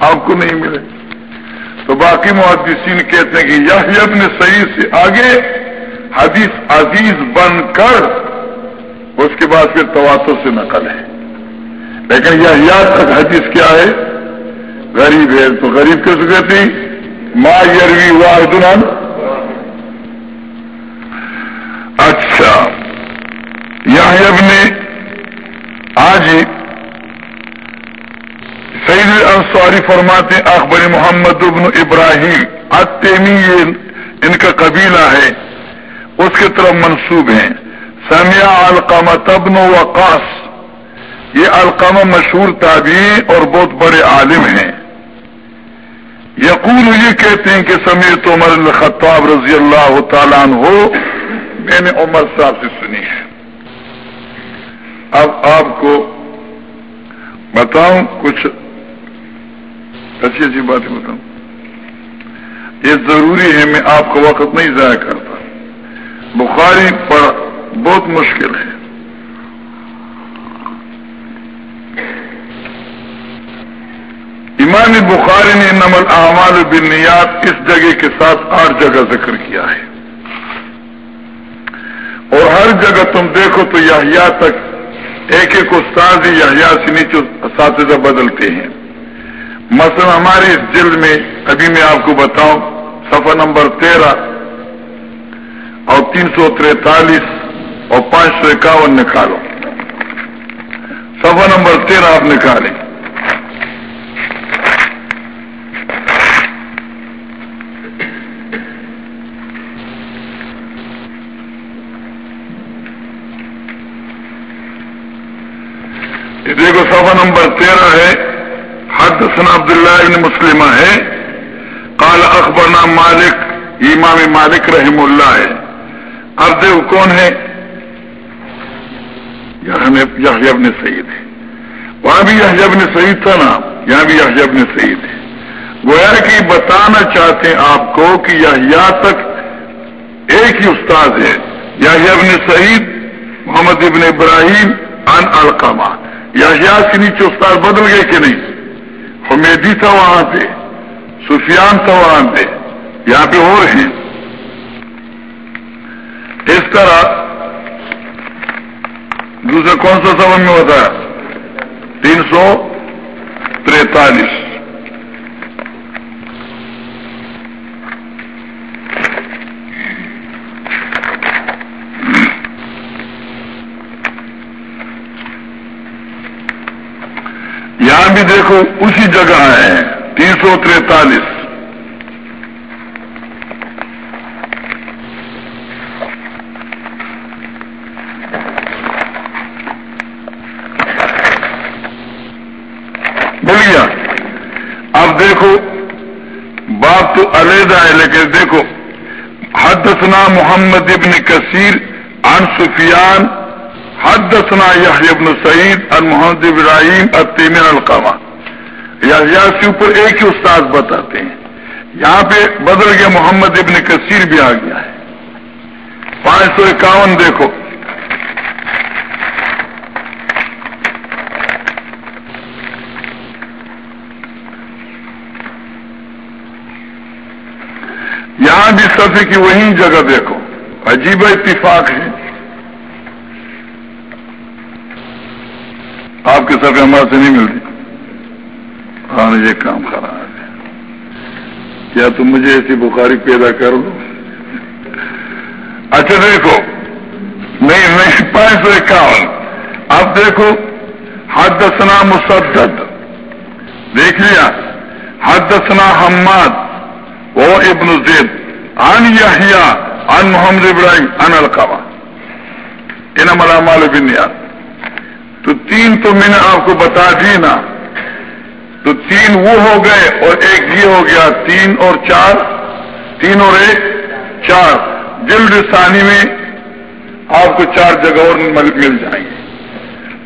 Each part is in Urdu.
آپ کو نہیں ملے۔ تو باقی محدثین کہتے ہیں کہ یہ ابن صحیح سے آگے حدیث عزیز بن کر اس کے بعد پھر تواتر سے نقل ہے۔ لیکن یہ تک حدیث کیا ہے؟ غریب ہے تو غریب کس کہتی ماں یروی واحد اچھا۔ یہ ابن آج سعید انصاری فرماتے اخبر محمد ابن ابراہیم اتمی ان کا قبیلہ ہے، اس کی طرف منسوب ہیں۔ سمیہ القامہ تبن وقاص، یہ القامہ مشہور تابعی اور بہت بڑے عالم ہیں۔ یقول، یہ کہتے ہیں کہ سمیت عمر الخطاب رضی اللہ تعالیٰ عنہ، میں نے عمر صاحب سے سنی ہے۔ اب آپ کو بتاؤں، کچھ اچھی اچھی باتیں بتاؤں۔ یہ ضروری ہے، میں آپ کا وقت نہیں ضائع کرتا۔ بخاری پر بہت مشکل ہے۔ امام بخاری نے نمل اعمال بنیاد اس جگہ کے ساتھ آٹھ جگہ ذکر کیا ہے۔ اور ہر جگہ تم دیکھو تو یحییٰ تک ایک ایک استاد یحییٰ سے نیچے اساتذہ بدلتے ہیں۔ مثلا ہمارے اس جلد میں، ابھی میں آپ کو بتاؤں، صفحہ نمبر تیرہ اور تین سو تینتالیس اور پانچ سو اکاون نکالو۔ صفحہ نمبر تیرہ آپ نکالیں۔ دیکھو، صفحہ نمبر تیرہ ہے۔ حد سن عبداللہ ابن مسلمہ ہے۔ کال اخبرنا مالک، امام مالک رحم اللہ ہے۔ اب کون ہے؟ یحیب نے سعید ہے۔ وہاں بھی یحیب نے سعید تھا نا؟ یہاں بھی یحیب نے سعید ہے۔ گویا کہ بتانا چاہتے ہیں آپ کو کہ یحییٰ تک ایک ہی استاد ہے۔ یحیب نے سعید، محمد ابن ابراہیم، ان القامہ یا کے نیچے استاد بدل گئے کہ نہیں؟ حمیدی تھا وہاں پہ سفیان تھا وہاں پہ یہاں پہ اور ہیں۔ اس طرح دوسرا کون سا سبق میں ہوتا ہے؟ تین سو تینتالیس بھی دیکھو اسی جگہ ہے، تین سو تینتالیس بولیے اب دیکھو، بات تو علیحدہ ہے، لیکن دیکھو، حدثنا محمد ابن کثیر عن سفیان حدثنا یحیی ابن سعید ان محمد ابراہیم التیمین القامہ۔ یا کے اوپر ایک ہی استاد بتاتے ہیں۔ یہاں پہ بدل گیا محمد ابن کثیر بھی آ گیا ہے۔ پانچ سو اکاون دیکھو۔ یہاں بھی سفے کی وہی جگہ دیکھو۔ عجیب اتفاق ہے۔ آپ کے سب ہمارے سے نہیں ملتی ہاں یہ کام خراب ہے۔ کیا تم مجھے ایسی بخاری پیدا کر دو اچھا دیکھو۔ نہیں نہیں پانچ سو اکاون۔ اب دیکھو حد دسنا مسدد۔ دیکھ لیا۔ حد دسنا حماد وہ ابن زید۔ ان یحییٰ ان محمد ابراہیم ان القوا ان مال بن یاد تو تین تو میں نے آپ کو بتا دی نا۔ تو تین وہ ہو گئے اور ایک یہ ہو گیا۔ تین اور چار۔ تین اور ایک۔ چار۔ جلد ثانی میں آپ کو چار جگہ اور مل جائیں گے۔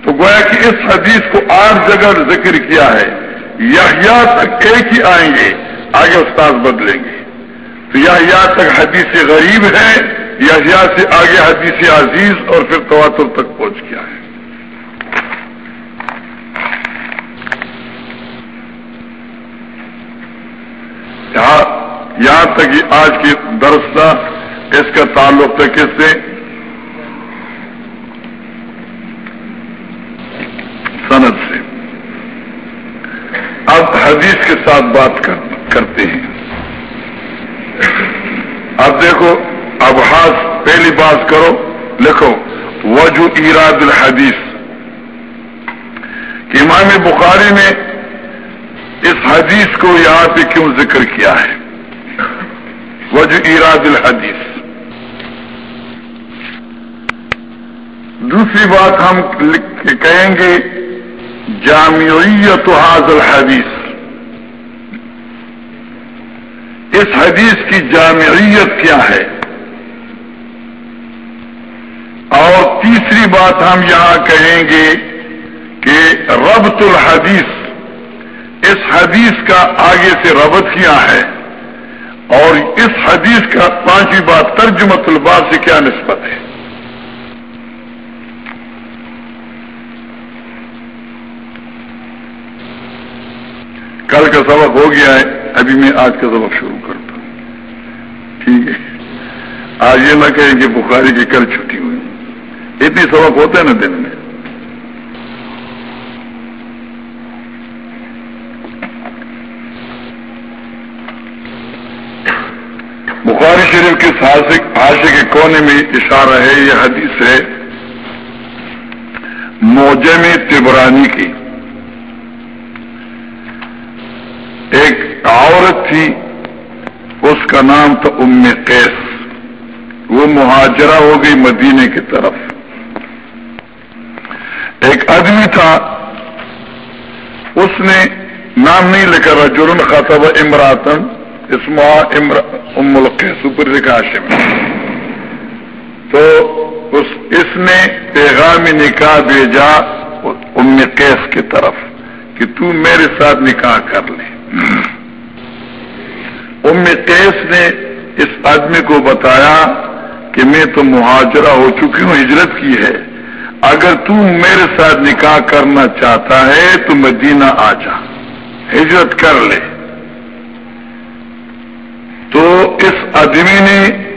تو گویا کہ اس حدیث کو آٹھ جگہ ذکر کیا ہے۔ یا تک ایک ہی آئیں گے۔ آگے استاد بدلیں گے۔ تو یا تک حدیث غریب ہے۔ یا سے آگے حدیث عزیز اور پھر تواتر تک پہنچ گیا ہے۔ یہاں تک کہ آج کی درس تھا اس کا تعلق تھا کس سے؟ سند سے۔ اب حدیث کے ساتھ بات کرتے ہیں۔ اب دیکھو اب ہاتھ پہلی بات کرو، لکھو وجو ایراد الحدیث۔ کہ امام بخاری نے اس حدیث کو یہاں پہ کیوں ذکر کیا ہے؟ وجو ایراد الحدیث۔ دوسری بات ہم کہیں گے جامعیت حاضل الحدیث۔ اس حدیث کی جامعیت کیا ہے؟ اور تیسری بات ہم یہاں کہیں گے کہ ربط الحدیث اس حدیث کا آگے سے ربط کیا ہے اور اس حدیث کا پانچویں بات ترجمت الباس سے کیا نسبت ہے؟ کل کا سبق ہو گیا ہے، ابھی میں آج کا سبق شروع کرتا ہوں۔ ٹھیک ہے۔ آج یہ نہ کہیں کہ بخاری کی کل چھٹی ہوئی۔ اتنی سبق ہوتے ہیں نا دن میں۔ بخاری شریف کے حاشے کے کونے میں اشارہ ہے، یہ حدیث ہے موجم تبرانی کی۔ ایک عورت تھی، اس کا نام تھا ام قیس۔ وہ مہاجرہ ہو گئی مدینے کی طرف۔ ایک آدمی تھا، اس نے نام نہیں لکھا رہا جرم خطب امراتن۔ اسما ام القیس اوپر لکھا میں تو اس اس نے پیغام نکاح بھیجا ام قیس کی طرف کہ تو میرے ساتھ نکاح کر لے۔ ام قیس نے اس آدمی کو بتایا کہ میں تو مہاجرہ ہو چکی ہوں، ہجرت کی ہے۔ اگر تو میرے ساتھ نکاح کرنا چاہتا ہے تو مدینہ آ جا۔ ہجرت کر لے۔ تو اس آدمی نے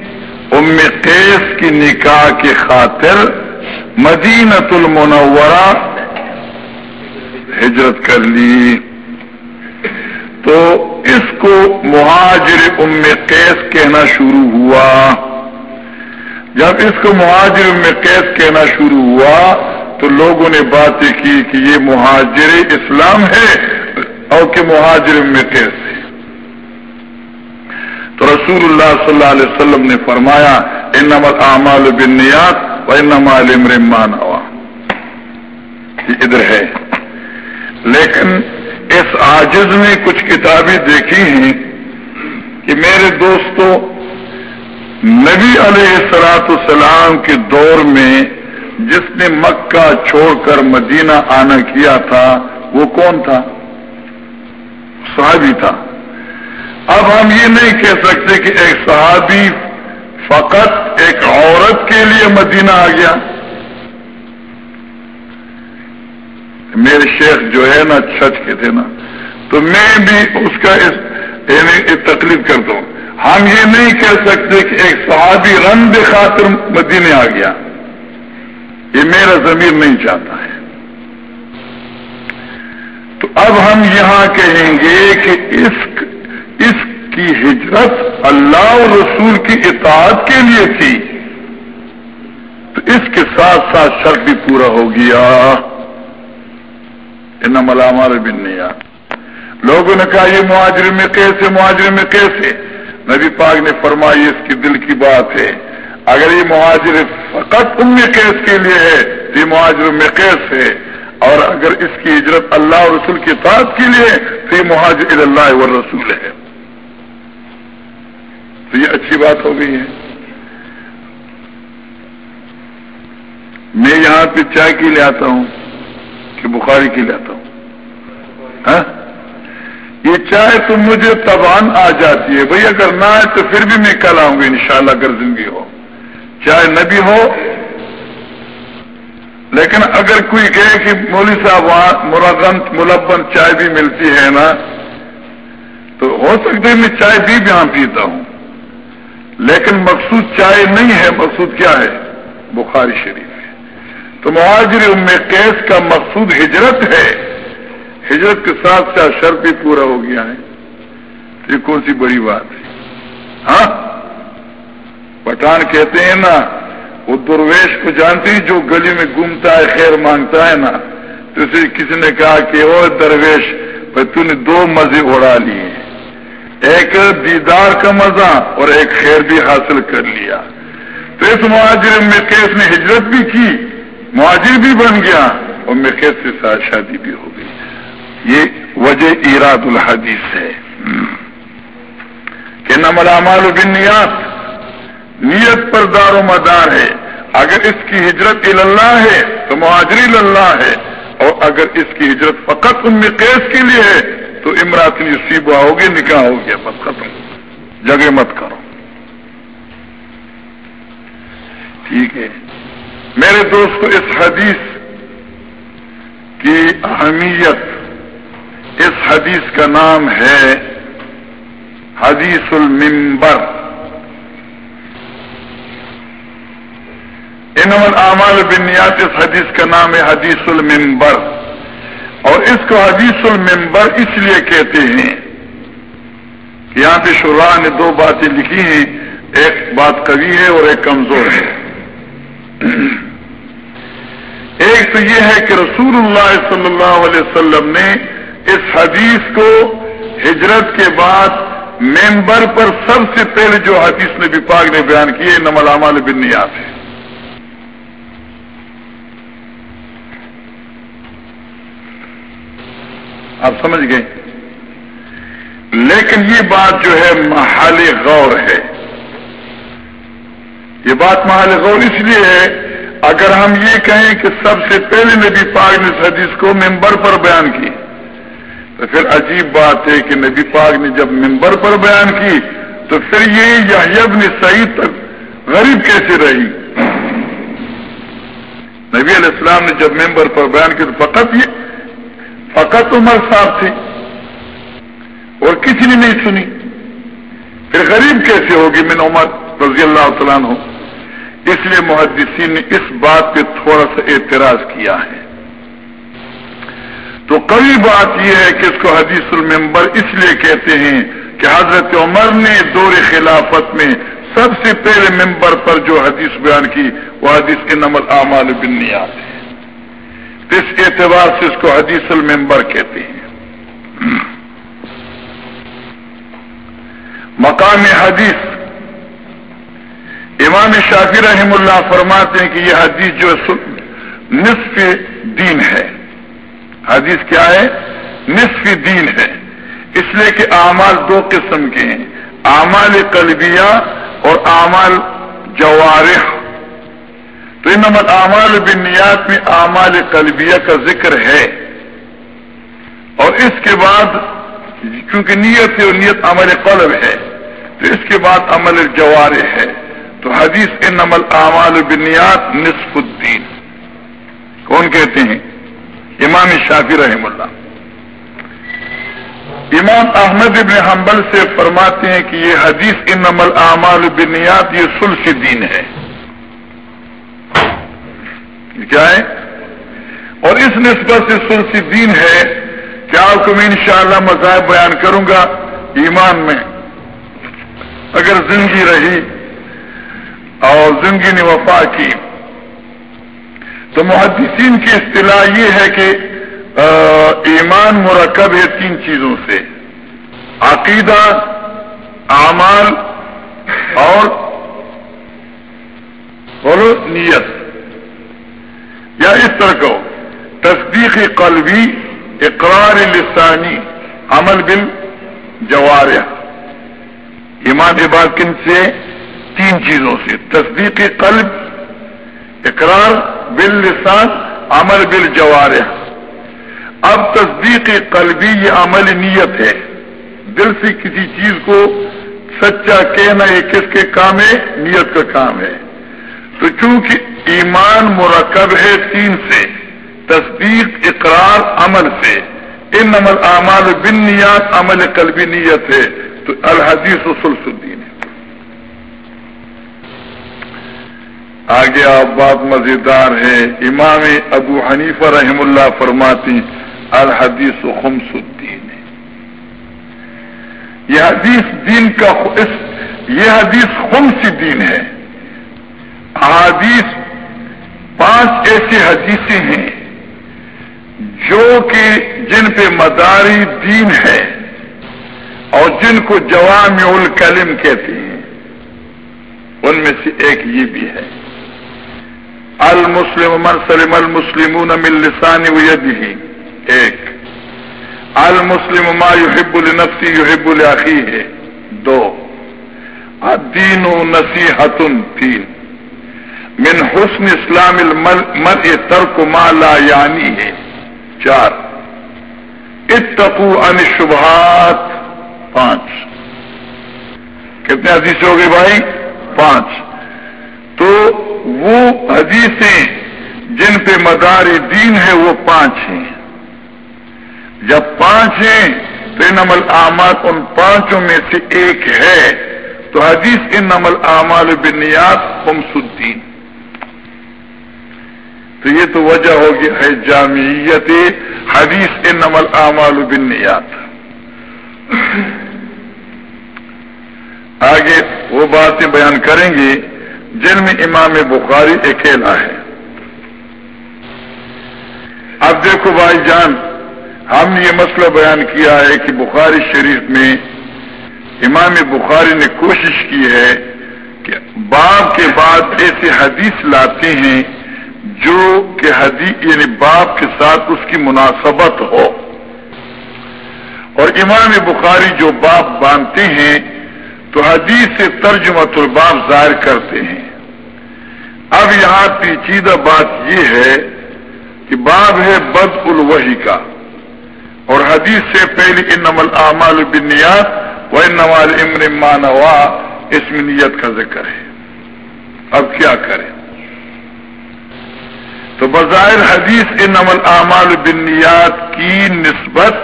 ام قیس کی نکاح کی خاطر مدینہ المنورہ ہجرت کر لی۔ تو اس کو مہاجر ام قیس کہنا شروع ہوا۔ جب اس کو مہاجر ام قیس کہنا شروع ہوا تو لوگوں نے باتیں کی کہ یہ مہاجر اسلام ہے اور کہ مہاجر ام قیس ہے۔ تو رسول اللہ صلی اللہ علیہ وسلم نے فرمایا ان اعمال بنیاد و انمال امرمان ہوا ادھر ہے۔ لیکن اس آجز میں کچھ کتابیں دیکھی ہیں کہ میرے دوستوں نبی علیہ سلاط السلام کے دور میں جس نے مکہ چھوڑ کر مدینہ آنا کیا تھا، وہ کون تھا؟ صحابی تھا۔ اب ہم یہ نہیں کہہ سکتے کہ ایک صحابی فقط ایک عورت کے لیے مدینہ آ گیا۔ میرے شیخ جو ہے نا چھچ کے تھے نا۔ تو میں بھی اس کا یعنی تکلیف کرتا ہوں ہم یہ نہیں کہہ سکتے کہ ایک صحابی رنگ خاطر مدینے آ گیا۔ یہ میرا ضمیر نہیں چاہتا ہے۔ تو اب ہم یہاں کہیں گے کہ اس اس کی ہجرت اللہ اور رسول کی اطاعت کے لیے تھی۔ تو اس کے ساتھ ساتھ شرط بھی پورا ہو گیا۔ ان ملامار بن نہیں لوگوں نے کہا، یہ معاجر میں کیسے معاجر میں کیسے؟ نبی پاک نے فرمائی اس کی دل کی بات ہے۔ اگر یہ معاجر فقط ام کیس کے لیے ہے، تو یہ معاجر میں کیس ہے۔ اور اگر اس کی ہجرت اللہ اور رسول کی ساتھ کے لیے تو یہ مہاجر اللہ و رسول ہے۔ تو یہ اچھی بات ہو گئی ہے۔ میں یہاں پہ چائے کی لے آتا ہوں کہ بخاری کی لاتا ہوں۔ ہاں؟ یہ چائے تو مجھے تبان آ جاتی ہے۔ بھائی اگر نہ آئے تو پھر بھی میں کل آؤں گی انشاءاللہ اگر زندگی ہو۔ چائے نہ بھی ہو، لیکن اگر کوئی کہے کہ مولوی صاحب وہاں مرغن ملبن چائے بھی ملتی ہے نا، تو ہو سکتا ہے میں چائے بھی یہاں پیتا ہوں۔ لیکن مقصود چائے نہیں ہے، مقصود کیا ہے؟ بخاری شریف ہے۔ تو مہاجر ام کیس کا مقصود ہجرت ہے۔ ہجرت کے ساتھ ساتھ شرط بھی پورا ہو گیا ہے۔ یہ کون سی بڑی بات ہے؟ ہاں؟ پٹھان کہتے ہیں نا، وہ درویش کو جانتی جو گلی میں گھومتا ہے، خیر مانگتا ہے نا۔ تو اسے کسی نے کہا کہ وہ درویش تو نے دو مزے اڑا لیے۔ ایک دیدار کا مزہ اور ایک خیر بھی حاصل کر لیا۔ تو اس مہاجر مرکیز نے ہجرت بھی کی، مہاجر بھی بن گیا اور مرکیز کے ساتھ شادی بھی ہو گئی۔ یہ وجہ ایراد الحدیث ہے۔ کہ نمل و بنیاد نیت پر دار و مدار ہے۔ اگر اس کی ہجرت اللہ ہے تو مہاجری اللہ ہے، اور اگر اس کی ہجرت فقط ان کیس کے لیے ہے تو امراط نصیب ہوگی نکاح ہو گیا، بس ختم۔ جگہ مت کرو۔ ٹھیک ہے۔ میرے دوست اس حدیث کی اہمیت، اس حدیث کا نام ہے حدیث المبر انمل اعمال بنیاد اس حدیث کا نام ہے حدیث المبر اور اس کو حدیث المبر اس لیے کہتے ہیں کہ یہاں پہ شراہ نے دو باتیں لکھی ہیں، ایک بات کبھی ہے اور ایک کمزور ہے۔ ایک تو یہ ہے کہ رسول اللہ صلی اللہ علیہ وسلم نے اس حدیث کو ہجرت کے بعد ممبر پر سب سے پہلے جو حدیث نبی پاک نے بیان کیے نمل اعمال بنیاد ہے آپ سمجھ گئے؟ لیکن یہ بات جو ہے محال غور ہے۔ یہ بات محال غور اس لیے ہے، اگر ہم یہ کہیں کہ سب سے پہلے نبی پاک نے اس حدیث کو ممبر پر بیان کی، تو پھر عجیب بات ہے کہ نبی پاک نے جب ممبر پر بیان کی، تو پھر یہ یب نے سعید تک غریب کیسے رہی؟ نبی علیہ السلام نے جب ممبر پر بیان کی تو فقط یہ فقط عمر صاحب تھے اور کسی نے نہیں سنی۔ پھر غریب کیسے ہوگی من عمر رضی اللہ تعالیٰ ہو اس لیے محدثین نے اس بات پہ تھوڑا سا اعتراض کیا ہے۔ تو کئی بات یہ ہے کہ اس کو حدیث المبر اس لیے کہتے ہیں کہ حضرت عمر نے دور خلافت میں سب سے پہلے ممبر پر جو حدیث بیان کی، وہ حدیث کے نمل اعمال بنیاد ہے اس اعتبار سے اس کو حدیث المبر کہتے ہیں۔ مقام حدیث۔ امام شافی رحم اللہ فرماتے ہیں کہ یہ حدیث جو نصف دین ہے۔ حدیث کیا ہے؟ نصف دین ہے۔ اس لیے کہ اعمال دو قسم کے ہیں۔ اعمال قلبیہ اور اعمال جوارح۔ تو ان اعمال بنیاد میں اعمال قلبیہ کا ذکر ہے۔ اور اس کے بعد کیونکہ نیت ہے اور نیت عمل قلب ہے، تو اس کے بعد عمل جوار ہے۔ تو حدیث ان عمل اعمال بنیاد نصف الدین۔ کون کہتے ہیں؟ امام شافی رحم اللہ۔ امام احمد ابن حنبل سے فرماتے ہیں کہ یہ حدیث ان عمل اعمال بنیاد یہ سلس دین ہے۔ کیا ہے اور اس نسبت سے سلسی دین ہے کہ آپ کو میں انشاءاللہ مذاہب بیان کروں گا ایمان میں۔ اگر زندگی رہی اور زندگی نے وفا کی، تو محدثین کی اصطلاح یہ ہے کہ ایمان مرکب ہے تین چیزوں سے۔ عقیدہ، اعمال اور نیت۔ یا اس طرح کو تصدیق قلبی اقرار لسانی، عمل بل جوارہ ایمان بات کن سے؟ تین چیزوں سے۔ تصدیق قلب، اقرار بل لسان عمل بل جوارہ اب تصدیق قلبی یہ عمل نیت ہے۔ دل سے کسی چیز کو سچا کہنا یہ کس کے کام ہے؟ نیت کا کام ہے۔ تو چونکہ ایمان مرکب ہے تین سے، تصدیق، اقرار، عمل سے۔ ان نمل اعمال بن نیات عمل قلبی نیت ہے۔ تو الحدیث و سلسدین ہے۔ آگے آپ بات مزیدار ہے امام ابو حنیفہ رحم اللہ فرماتی الحدیث و خمس الدین ہے۔ یہ حدیث دین کا یہ حدیث خمس دین ہے۔ حدیث پانچ ایسی حدیثیں ہیں جو کہ جن پہ مداری دین ہے اور جن کو جوام الکلم کہتے ہیں۔ ان میں سے ایک یہ بھی ہے۔ المسلم من سلم المسلمون من لسان ویدہ ایک۔ المسلم ما يحب لنفسی يحب لاخی ہے دو۔ الدین و نصیحت تین من حسن اسلام المرء ترک ما لا یعنی ہے۔ چار۔ اتقو ان شبہات پانچ۔ کتنے حدیث ہو گئے بھائی؟ پانچ۔ تو وہ حدیثیں جن پہ مدار دین ہے وہ پانچ ہیں۔ جب پانچ ہیں تو ان عمل اعمال ان پانچوں میں سے ایک ہے۔ تو حدیث ان عمل اعمال بنیاد خمس الدین۔ تو یہ تو وجہ ہوگی ہے جامعیت حدیث ان عمل اعمال بنیاد آگے وہ باتیں بیان کریں گے جن میں امام بخاری اکیلا ہے۔ اب دیکھو بھائی جان، ہم نے یہ مسئلہ بیان کیا ہے کہ بخاری شریف میں امام بخاری نے کوشش کی ہے کہ باپ کے بعد ایسے حدیث لاتے ہیں جو کہ حدیث یعنی باپ کے ساتھ اس کی مناسبت ہو۔ اور امام بخاری جو باپ باندھتے ہیں، تو حدیث سے ترجمت الباب ظاہر کرتے ہیں۔ اب یہاں پیچیدہ بات یہ ہے کہ باب ہے بد الوحی کا۔ اور حدیث سے پہلی ان نمل اعمال بنیاد و ان نوال امر مانوا اس میں نیت کا ذکر ہے۔ اب کیا کریں؟ تو بظاہر حدیث ان نمل اعمال بنیاد کی نسبت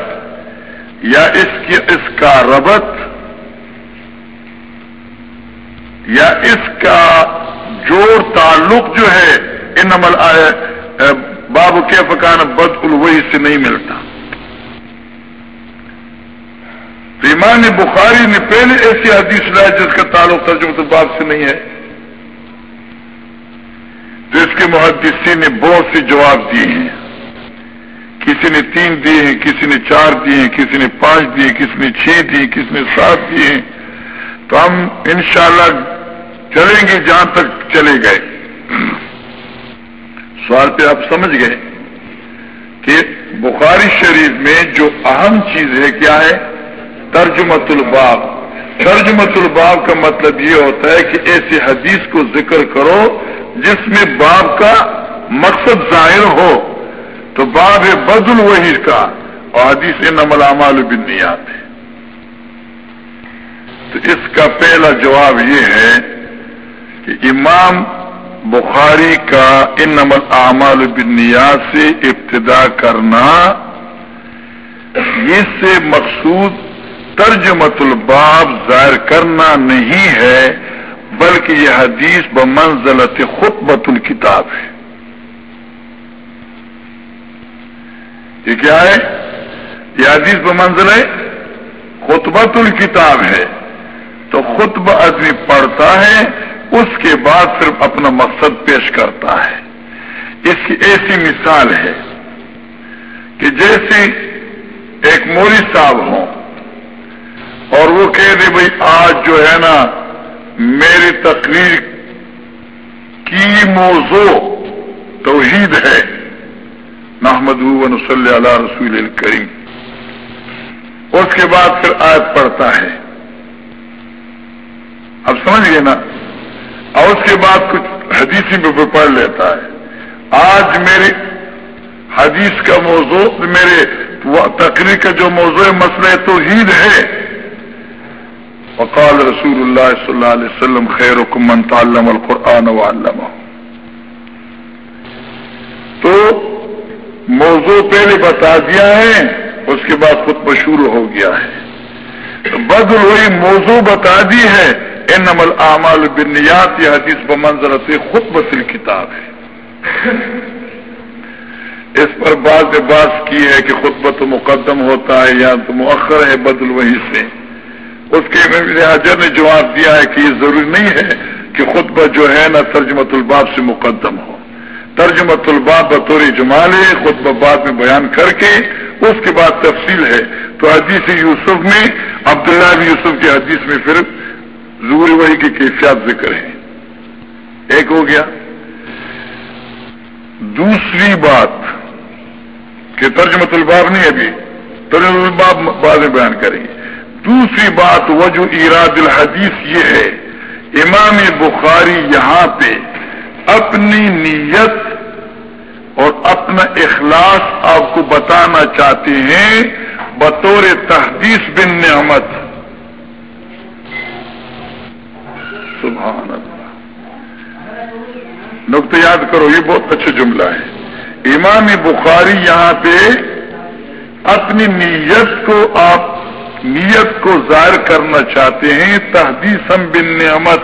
یا اس کی، اس کا ربط یا اس کا جوڑ تعلق جو ہے ان عمل باب کے فکان بد الوحی سے نہیں ملتا۔ تو امام بخاری نے پہلے ایسی حدیث لایا جس کا تعلق ترجمہ باب سے نہیں ہے۔ تو اس کے محدثین نے بہت سے جواب دیے ہیں۔ کسی نے تین دیے ہیں، کسی نے چار دیے ہیں، کسی نے پانچ دیے کسی نے چھ دیے کسی نے سات دیے ہیں۔ تو ہم انشاءاللہ چلیں گے جہاں تک چلے گئے۔ سوال پہ آپ سمجھ گئے کہ بخاری شریف میں جو اہم چیز ہے کیا ہے؟ ترجمت الباب۔ ترجمت الباب کا مطلب یہ ہوتا ہے کہ ایسی حدیث کو ذکر کرو جس میں باب کا مقصد ظاہر ہو، تو باب ہے بد الوحی کا اور حدیث نمل امال بنیاد ہے۔ تو اس کا پہلا جواب یہ ہے کہ امام بخاری کا ان نمل اعمال بنیاد سے ابتدا کرنا اس سے مقصود ترجمت الباب ظاہر کرنا نہیں ہے۔ بلکہ یہ حدیث بمنزلت خطبت الکتاب ہے۔ یہ کیا ہے؟ یہ حدیث بمنزل ہے خطبت الکتاب ہے۔ تو خطبہ آدمی پڑھتا ہے، اس کے بعد صرف اپنا مقصد پیش کرتا ہے۔ اس کی ایسی مثال ہے کہ جیسے ایک موری صاحب ہوں اور وہ کہہ دے بھائی آج جو ہے نا میری تقریر کی موضوع توحید ہے۔ محمد صلی اللہ رسول الکریم۔ اس کے بعد پھر آیت پڑھتا ہے۔ اب سمجھ گئے نا، اور اس کے بعد کچھ حدیثی میں پڑھ لیتا ہے۔ آج میری حدیث کا موضوع، میرے تقریر کا جو موضوع مسئلہ توحید ہے۔ وقال رسول اللہ صلی اللہ علیہ وسلم خیر من تعلم القرآن وعلمہ تو موضوع پہلے بتا دیا ہے، اس کے بعد خطبہ شروع ہو گیا ہے۔ بدل وہی موضوع بتا دی ہے ان نمل اعمال بنیاد یہ حدیث بمنظر سے خود بسل کتاب ہے۔ اس پر بعض بات کی ہے کہ خطبہ تو مقدم ہوتا ہے یا تو مؤخر ہے بدل وہی سے۔ اس کے حجر نے جواب دیا ہے کہ یہ ضروری نہیں ہے کہ خطبہ جو ہے نا ترجمت الباب سے مقدم ہو۔ ترجمت الباب بطور جمال ہے، خطبہ بعد میں بیان کر کے اس کے بعد تفصیل ہے۔ تو حدیث یوسف میں، عبداللہ بن یوسف کی حدیث میں پھر ضروری وہی کی کیفیات ذکر ہے۔ ایک ہو گیا۔ دوسری بات کہ ترجمت الباب نہیں ابھی ترجمت الباب بعد میں بیان کریں گے۔ دوسری بات وجہ ایراد الحدیث یہ ہے، امام بخاری یہاں پہ اپنی نیت اور اپنا اخلاص آپ کو بتانا چاہتے ہیں بطور تحدیث بن نعمت۔ سبحان اللہ۔ نقطہ یاد کرو، یہ بہت اچھا جملہ ہے۔ امام بخاری یہاں پہ اپنی نیت کو آپ نیت کو ظاہر کرنا چاہتے ہیں تحدیث بن نعمت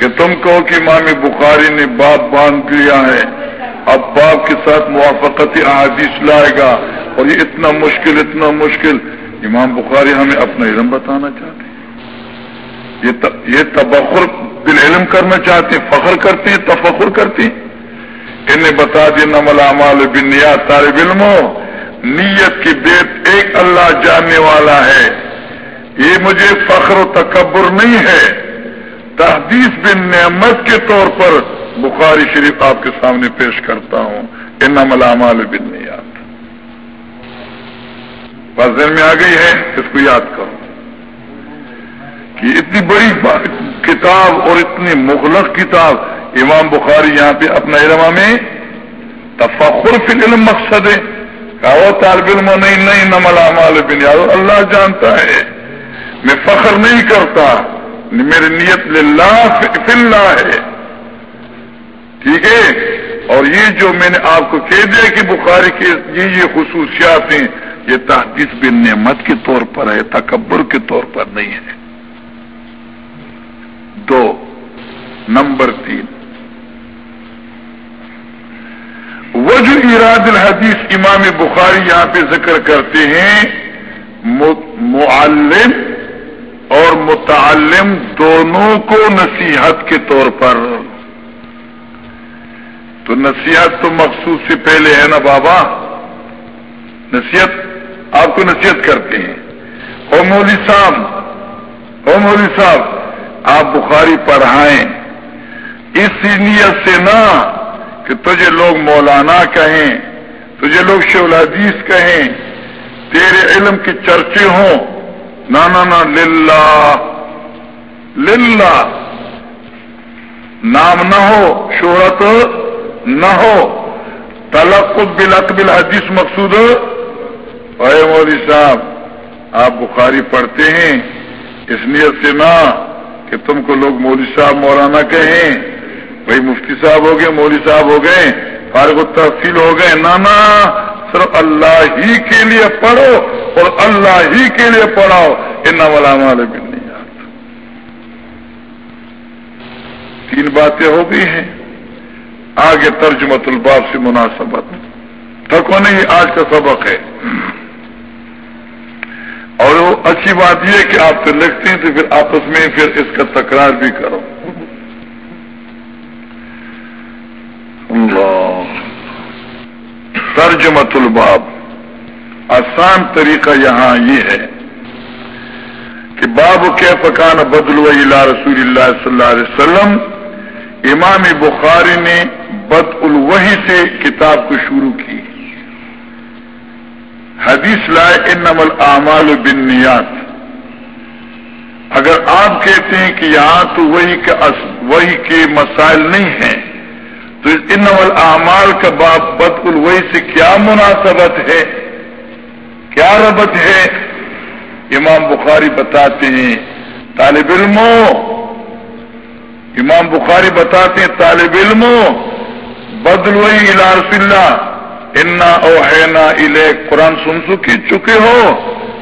کہ تم کہو کہ امام بخاری نے باپ باندھ لیا ہے، اب باپ کے ساتھ موافقت احادیث لائے گا۔ اور یہ اتنا مشکل اتنا مشکل۔ امام بخاری ہمیں اپنا علم بتانا چاہتے ہیں۔ یہ تبخر دل علم کرنا چاہتے ہیں، فخر کرتے ہیں، تفخر کرتے ہیں۔ انہیں بتا دیا نمل امال بنیاد طالب علموں۔ نیت کی بیت ایک اللہ جاننے والا ہے۔ یہ مجھے فخر و تکبر نہیں ہے۔ تحدیث بن نعمت کے طور پر بخاری شریف آپ کے سامنے پیش کرتا ہوں۔ ان ملامال بن نیات بس دن میں آ گئی ہے، اس کو یاد کرو۔ کہ اتنی بڑی کتاب اور اتنی مغلق کتاب امام بخاری یہاں پہ اپنا علم میں تفخر فی علم مقصد ہے۔ وہ طالب علم نہیں نہیں نمل مال بن اللہ جانتا ہے۔ میں فخر نہیں کرتا۔ میری نیت للہ فلّہ ہے۔ ٹھیک ہے؟ اور یہ جو میں نے آپ کو کہہ دیا کہ بخاری کے یہ یہ خصوصیات ہیں، یہ تحدیث بن نعمت کے طور پر ہے، تکبر کے طور پر نہیں ہے۔ دو، نمبر تین۔ وجہ اراد الحدیث امام بخاری یہاں پہ ذکر کرتے ہیں معلم اور متعلم دونوں کو نصیحت کے طور پر۔ تو نصیحت تو مخصوص سے پہلے ہے نا بابا؟ نصیحت، آپ کو نصیحت کرتے ہیں۔ او صاحب او مولوی صاحب، آپ بخاری پڑھائیں۔ اس نیت سے نہ کہ تجھے لوگ مولانا کہیں، تجھے لوگ شولادیس کہیں، تیرے علم کی چرچے ہوں۔ نانا للہ للہ۔ نام نہ ہو، شہرت نہ ہو۔ تلق بل حدیث مقصود۔ اے مودی صاحب، آپ بخاری پڑھتے ہیں، اس نیت سے نہ کہ تم کو لوگ مودی صاحب مولانا کہیں۔ بھائی مفتی صاحب ہو گئے، مولوی صاحب ہو گئے، فارغ التحصیل ہو گئے۔ نانا، صرف اللہ ہی کے لیے پڑھو اور اللہ ہی کے لیے پڑھاؤ۔ ان مال بھی نہیں آتا تین باتیں ہو گئی ہیں۔ آگے ترجمت الباب سے مناسبت۔ تھکو نہیں، آج کا سبق ہے۔ اور وہ اچھی بات یہ کہ آپ سے لکھتے ہیں تو پھر آپس میں پھر اس کا تکرار بھی کرو۔ اللہ۔ ترجمت الباب۔ آسان طریقہ یہاں یہ ہے کہ باب کے پکان بدل ولا رسول اللہ صلی اللہ علیہ وسلم۔ امام بخاری نے بد الوحی سے کتاب کو شروع کی۔ حدیث لائے ان نمل اعمال بنیات اگر آپ کہتے ہیں کہ یہاں تو وہی کے وہی کے مسائل نہیں ہیں تو ان اعمال کا باب بد الوئی سے کیا مناسبت ہے؟ کیا ربط ہے؟ امام بخاری بتاتے ہیں، طالب علموں، امام بخاری بتاتے ہیں، طالب علموں بد الوئی اللہ، انا اوہینا الے قرآن سن سکی چکے ہو،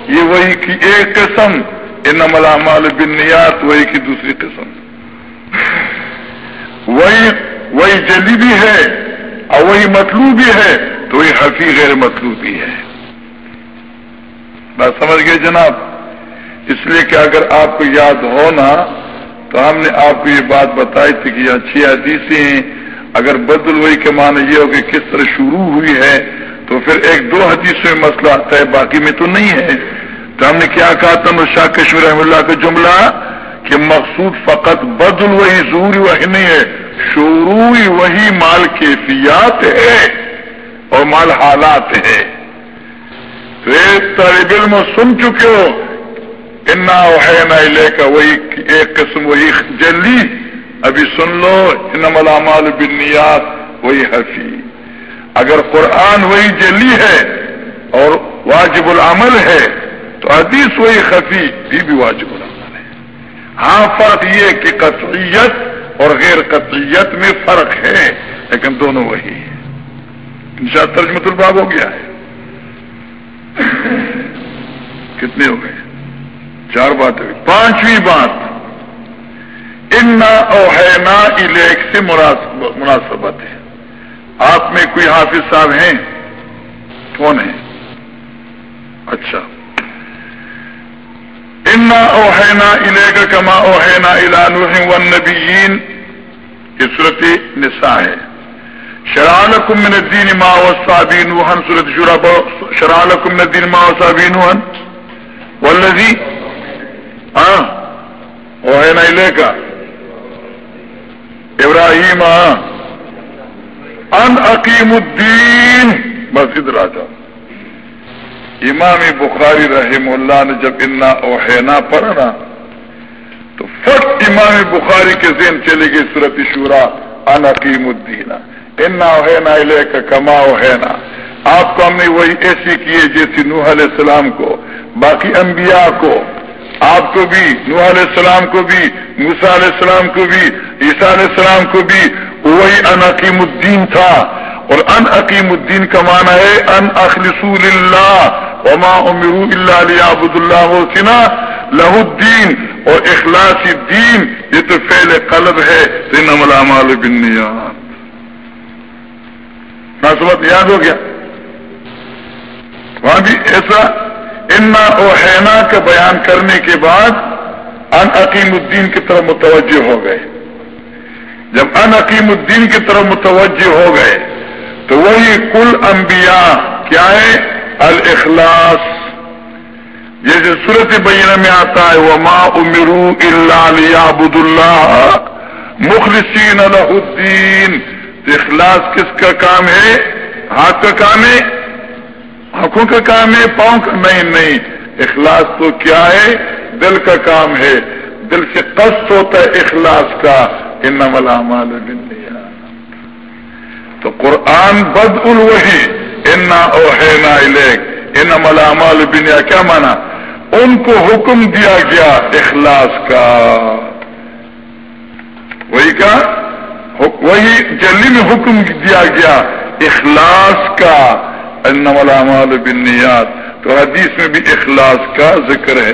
یہ وہی کی ایک قسم ان ملامال بنیات وہی کی دوسری قسم۔ وہی وہی جلی بھی ہے اور وہی مطلوب بھی ہے، تو وہی حفیع غیر مطلوب بھی ہے۔ بات سمجھ گئے جناب؟ اس لیے کہ اگر آپ کو یاد ہونا، تو ہم نے آپ کو یہ بات بتائی تھی کہ اچھی حدیثیں ہیں۔ اگر بدل وہی کے معنی یہ ہو کہ کس طرح شروع ہوئی ہے، تو پھر ایک دو حدیثوں میں مسئلہ آتا ہے، باقی میں تو نہیں ہے۔ تو ہم نے کیا کہا تھا؟ شاہ کشمیر رحم اللہ کا جملہ کہ مقصود فقط بدل وہی ضروری وہی نہیں ہے۔ شروع وہی مال کیفیات ہے اور مال حالات ہے تو ایک طالب علم سن چکے ہو۔ انا ہے لے کا وہی ایک قسم، وہی جلی۔ ابھی سن لو ان ملامال بنیاد وہی حفیع اگر قرآن وہی جلی ہے اور واجب العمل ہے، تو حدیث وہی خفی بھی بھی واجب العمل ہے۔ ہاں فرق یہ کہ قطعیت اور غیر قطعیت میں فرق ہے، لیکن دونوں وہی ہیں۔ ان شاء ترجمت الباب ہو گیا ہے۔ کتنے ہو گئے؟ چار باتیں پانچویں بات ان اوہینا الیک سے مناسبت ہے۔ آپ میں کوئی حافظ صاحب ہیں؟ کون ہیں؟ اچھا۔ ان اوہینا الے کما اوہینا الان ون نبیین یہ صورت نسا ہے شرالکم من الدین ما وصابین وحن صورت شراب شرالکم من الدین ما وصابین وحن والذی ہاں اوہینا الے ابراہیم ان عقیم الدین مسجد راجا امام بخاری رحم اللہ نے جب انا اوہینا پڑھنا، تو فٹ امام بخاری کے ذہن چلے گی صورت شورا انعیم الدین۔ انا اوہینا لے کا کما اوہینا آپ کو ہم نے وہی ایسی کیے جیسی نوح علیہ السلام کو، باقی انبیاء کو۔ آپ کو بھی، نوح علیہ السلام کو بھی موسا علیہ السلام کو بھی، عیسیٰ علیہ السلام کو بھی، وہی ان عقیم الدین تھا۔ اور ان عقیم الدین کا معنی ہے ان اخلصول اللہ وما امرو اللہ علیہ عبد اللہ وسینا لہ الدین اور اخلاص دین یہ تو فعل قلب ہے ان ملامال بنیاد ناسبت یاد ہو گیا؟ وہاں بھی ایسا انا اوہینا کا بیان کرنے کے بعد ان عقیم الدین کی طرف متوجہ ہو گئے۔ جب ان عقیم الدین کی طرف متوجہ ہو گئے، تو وہی کل انبیاء کیا ہے الاخلاص جیسے صورت بینہ میں آتا ہے وہ امرو اللہ عبد اللہ مخلصین الدین اخلاص کس کا کام ہے؟ ہاتھ کا کام ہے؟ آنکھوں کا کام ہے؟ پاؤں کا؟ نہیں نہیں. اخلاص تو کیا ہے؟ دل کا کام ہے. دل سے قصد ہوتا ہے اخلاص کا. ان ملامال بنیا تو قرآن بد الوحی انا اوہینا الیک ان ملامال بنیا کیا مانا ان کو حکم دیا گیا اخلاص کا وہی کا وہی جلدی میں حکم دیا گیا اخلاص کا انمال بنیاد تو حدیث میں بھی اخلاص کا ذکر ہے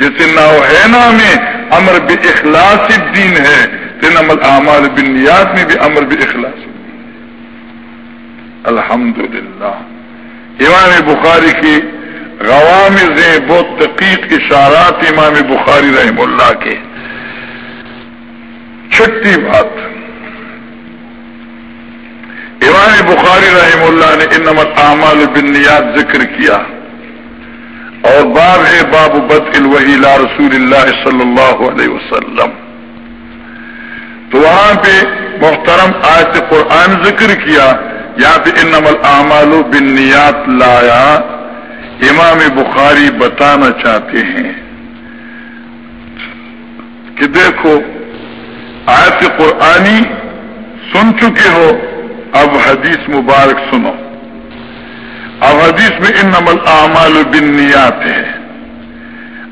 جیسے نوحینا میں امر بھی اخلاص دین ہے تو نمل اعمال بنیاد میں بھی امر بھی اخلاص الحمد للہ امام بخاری کی غوام بہت دقیق اشارات امام بخاری رحم اللہ کے۔ چھٹی بات۔ امام بخاری رحم اللہ نے انمت اعمال بنیاد ذکر کیا۔ اور باب ہے باب بد الوحی لا رسول اللہ صلی اللہ علیہ وسلم۔ تو وہاں پہ محترم آیت قرآن ذکر کیا۔ یہاں پہ انمل اعمال و بنیات لایا امام بخاری بتانا چاہتے ہیں کہ دیکھو، آیت قرآنی سن چکے ہو، اب حدیث مبارک سنو۔ اب حدیث میں ان نمل اعمال بنیات ہے۔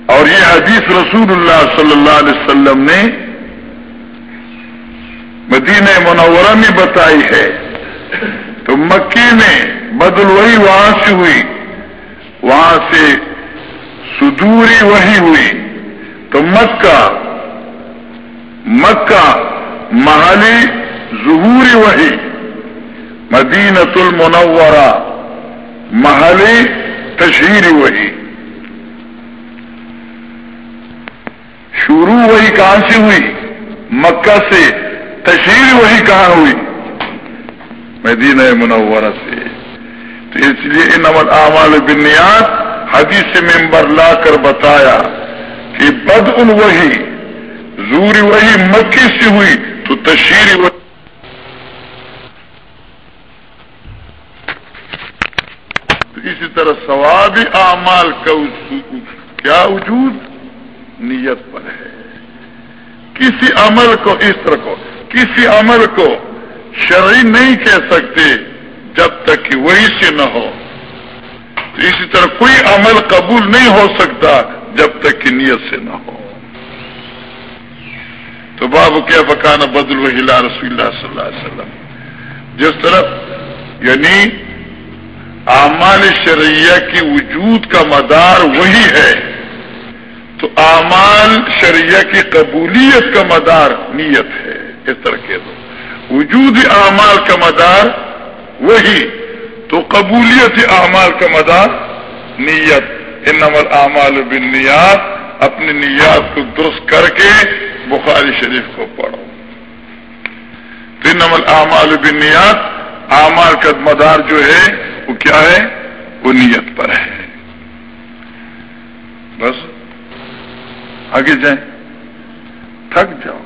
اور یہ حدیث رسول اللہ صلی اللہ علیہ وسلم نے مدینہ منورہ میں بتائی ہے۔ تو مکی میں بدل وہی وہاں سے ہوئی۔ وہاں سے سدوری وہی ہوئی۔ تو مکہ مکہ محلی ظہوری وہی مدینت المنورہ محلی تشہیری وہی شروع وہی کہاں سے ہوئی؟ مکہ سے تشہیر وہی کہاں ہوئی؟ مدینہ منورہ سے۔ تو اس لیے ان عمل اعمال بنیاد حدیث ممبر لا کر بتایا کہ بد ان وہی زوری وہی مکی سے ہوئی، تو تشہیر وہی اسی طرح ثوابی اعمال کا کیا وجود؟ نیت پر ہے۔ کسی عمل کو اس طرح کو، کسی عمل کو شرعی نہیں کہہ سکتے جب تک کہ وہی سے نہ ہو۔ تو اسی طرح کوئی عمل قبول نہیں ہو سکتا جب تک کہ نیت سے نہ ہو۔ تو باب کیا پکانا بدل وحیلا رسول اللہ صلی اللہ علیہ وسلم۔ جس طرف یعنی اعمال شرعیہ کی وجود کا مدار وہی ہے، تو اعمال شریعہ کی قبولیت کا مدار نیت ہے۔ اس طرح کے دو۔ وجود اعمال کا مدار وہی تو قبولیت اعمال کا مدار نیت۔ ان نمل اعمال بن نیات اپنی نیات کو درست کر کے بخاری شریف کو پڑھو۔ تین نمل اعمال بن نیات اعمال کا مدار جو ہے، وہ کیا ہے؟ وہ نیت پر ہے۔ بس، آگے جائیں۔ تھک جاؤ۔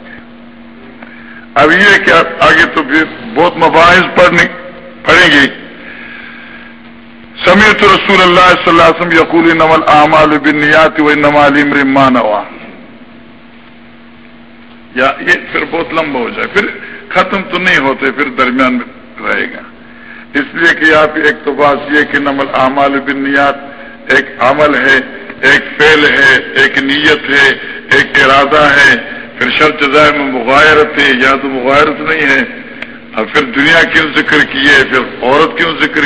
اب یہ کیا آگے تو پھر بہت مباحث پڑھنے پڑیں گے۔ سمیت رسول اللہ صلی اللہ علیہ وسلم یقول نمل اعمال بنیات و نمال امرمان یا یہ پھر بہت لمبا ہو جائے۔ پھر ختم تو نہیں ہوتے، پھر درمیان میں رہے گا۔ اس لیے کہ آپ ایک تو بات یہ کہ نمل اعمال بنیات ایک عمل ہے، ایک فعل ہے، ایک نیت ہے، ایک ارادہ ہے۔ پھر شرط ظاہر میں مغائرت ہے یا تو مغائرت نہیں ہے اور پھر دنیا کیوں ذکر کی ہے؟ پھر عورت کیوں ذکر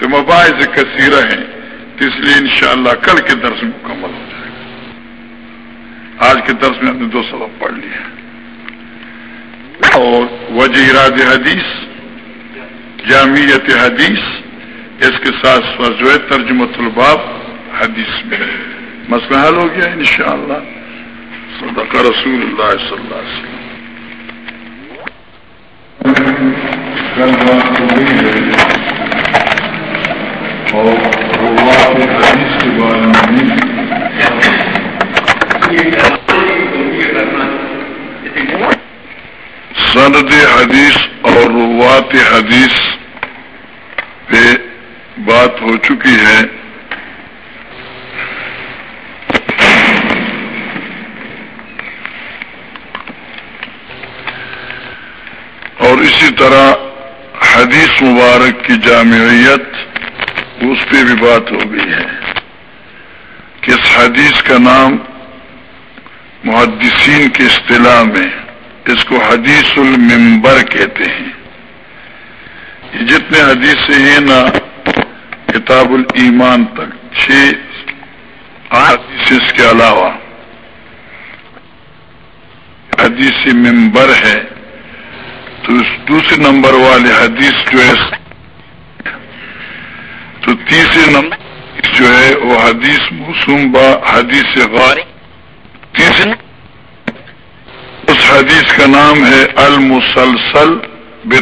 تو مباحث کثیرہ ہیں۔ تو اس لیے انشاءاللہ کل کے درس میں مکمل ہو جائے گا۔ آج کے درس میں ہم نے دو سبق پڑھ لیا اور وجہ اراد حدیث جامعت حدیث، اس کے ساتھ سوجو ترجمت الباب حدیث میں۔ مسئلہ حل ہو گیا انشاءاللہ۔ صدق رسول اللہ صلی اللہ علیہ وسلم۔ اور حدیث کے بارے میں سند حدیث اور روات حدیث پہ بات ہو چکی ہے۔ اور اسی طرح حدیث مبارک کی جامعیت اس پہ بھی بات ہو گئی ہے کہ اس حدیث کا نام محدثین کی اصطلاح میں اس کو حدیث الممبر کہتے ہیں۔ یہ جتنے حدیث ہیں نا کتاب الایمان تک، چھ حدیث اس کے علاوہ۔ حدیث ممبر ہے۔ تو دوسرے نمبر والے حدیث جو ہے، تو تیسرے نمبر جو ہے، وہ حدیث موسوم با حدیث غار تیسرے اس حدیث کا نام ہے المسلسل بے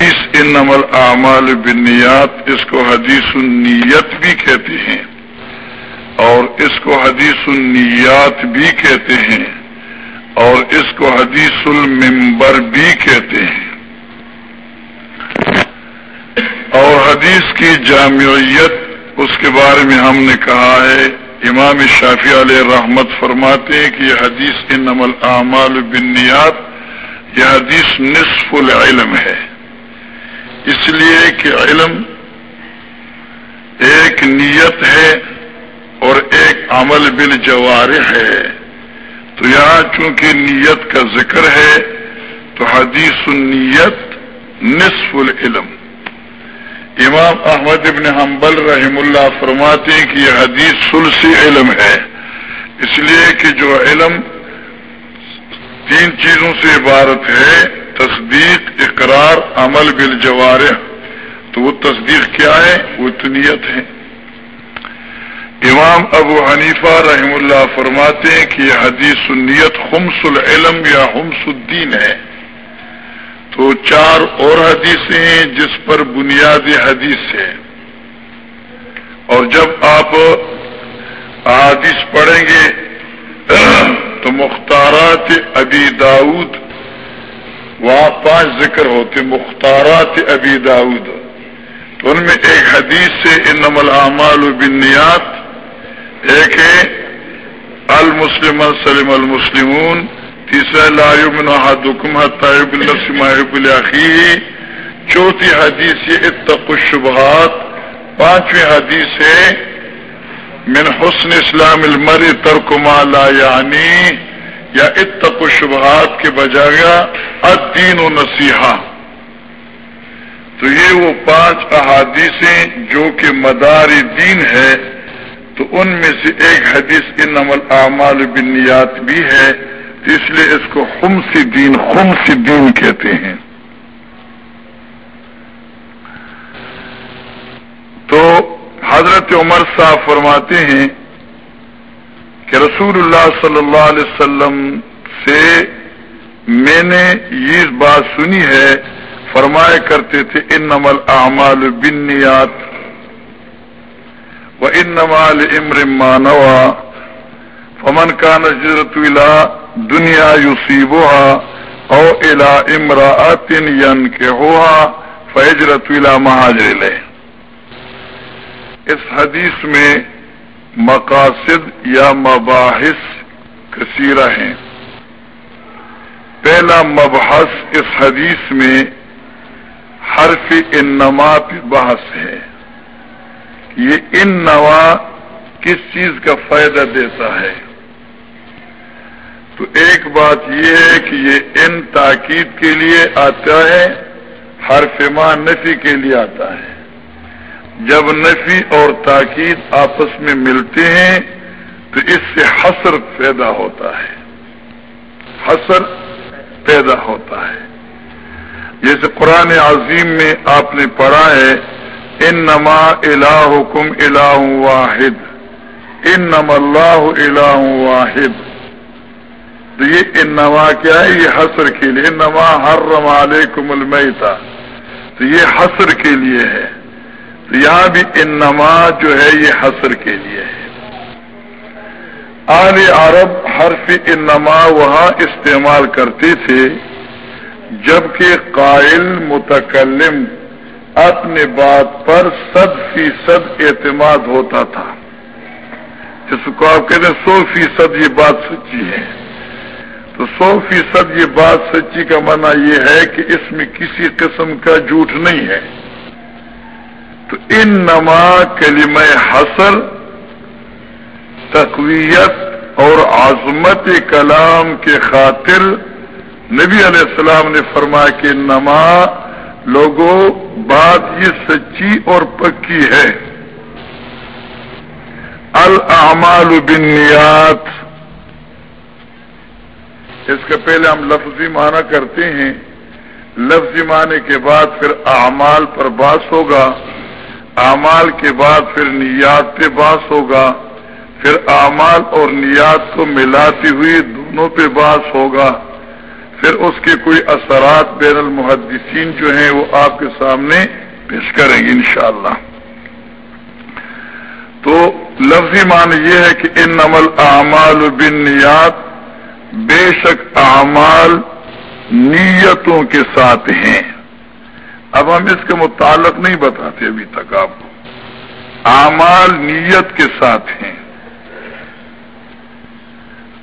اس ان اعمال بنیات اس کو حدیث النیت بھی کہتے ہیں اور اس کو حدیث النیات بھی کہتے ہیں۔ اور اس کو حدیث الممبر بھی کہتے ہیں۔ اور حدیث کی جامعیت، اس کے بارے میں ہم نے کہا ہے، امام شافی علیہ رحمت فرماتے ہیں کہ یہ حدیث کے نمل اعمال بنیاد یہ حدیث نصف العلم ہے۔ اس لیے کہ علم ایک نیت ہے اور ایک عمل بل ہے۔ تو یہاں چونکہ نیت کا ذکر ہے، تو حدیث النیت نصف العلم۔ امام احمد ابن حنبل رحم اللہ فرماتے ہیں کہ یہ حدیث سلسی علم ہے۔ اس لیے کہ جو علم تین چیزوں سے عبارت ہے، تصدیق، اقرار، عمل بالجوارح۔ تو وہ تصدیق کیا ہے؟ وہ تنیت ہے۔ امام ابو حنیفہ رحم اللہ فرماتے ہیں کہ یہ حدیث سنیت خمس العلم یا خمس الدین ہے۔ تو چار اور حدیثیں ہیں جس پر بنیادی حدیث ہے۔ اور جب آپ حدیث پڑھیں گے تو مختارات ابی داود وہاں پانچ ذکر ہوتے مختارات ابی داود تو ان میں ایک حدیث سے انم العمال و بنیات ایک ہے المسلم سلم المسلمون تیسرا لا حکم طیب السماحب العقی چوتھی حدیث یہ اتق الشبہات، پانچویں حدیث ہے، من حسن اسلام المر ترک ما لا یعنی یا اتق الشبہات کے بجائے الدین و نصیحہ تو یہ وہ پانچ احادیثیں جو کہ مدار دین ہے۔ تو ان میں سے ایک حدیث ان عمل اعمال بنیات بھی ہے تو اس لیے اس کو خمسی دین خمسی دین کہتے ہیں۔ تو حضرت عمر صاحب فرماتے ہیں کہ رسول اللہ صلی اللہ علیہ وسلم سے میں نے یہ بات سنی ہے، فرمایا کرتے تھے ان عمل اعمال بنیات وہ ان نمال امر مانوا فمن کا نجرت دنیا یوسیب او الا امراطن ین کے ہوا فیجرت مہاجر لے اس حدیث میں مقاصد یا مباحث کثیرہ ہیں۔ پہلا مبحث اس حدیث میں حرف انما پہ بحث ہے۔ یہ ان نوا کس چیز کا فائدہ دیتا ہے؟ تو ایک بات یہ ہے کہ یہ ان تاکید کے لیے آتا ہے ہر فما نفی کے لیے آتا ہے۔ جب نفی اور تاکید آپس میں ملتے ہیں، تو اس سے حسر پیدا ہوتا ہے۔ حسر پیدا ہوتا ہے۔ جیسے قرآن عظیم میں آپ نے پڑھا ہے ان نما الہ واحد. ان نم اللہ الہ واحد. تو یہ ان نما کیا ہے؟ یہ حسر کے لیے. ان نما ہر علیکم المیتا تو یہ حسر کے لیے ہے. تو یہاں بھی ان نما جو ہے یہ حسر کے لیے ہے. آل عرب حرف انما وہاں استعمال کرتے تھے، جبکہ قائل متکلم اپنے بات پر صد فیصد اعتماد ہوتا تھا۔ جس کو آپ کہتے ہیں سو فیصد یہ بات سچی ہے۔ تو سو فیصد یہ بات سچی کا معنی یہ ہے کہ اس میں کسی قسم کا جھوٹ نہیں ہے۔ تو ان نما کلم حسر تقویت اور عظمت کلام کے خاطر نبی علیہ السلام نے فرمایا کہ نما لوگوں، بات یہ سچی اور پکی ہے۔ الاعمال بنیات اس کا پہلے ہم لفظی معنی کرتے ہیں۔ لفظی معنی کے بعد پھر اعمال پر باس ہوگا۔ اعمال کے بعد پھر نیات پہ باس ہوگا۔ پھر اعمال اور نیات کو ملاتی ہوئی دونوں پہ باس ہوگا۔ پھر اس کے کوئی اثرات بین المحدثین جو ہیں وہ آپ کے سامنے پیش کریں گے انشاءاللہ۔ تو لفظی معنی یہ ہے کہ ان عمل اعمال بن بے شک اعمال نیتوں کے ساتھ ہیں۔ اب ہم اس کے متعلق نہیں بتاتے ابھی تک آپ کو۔ اعمال نیت کے ساتھ ہیں۔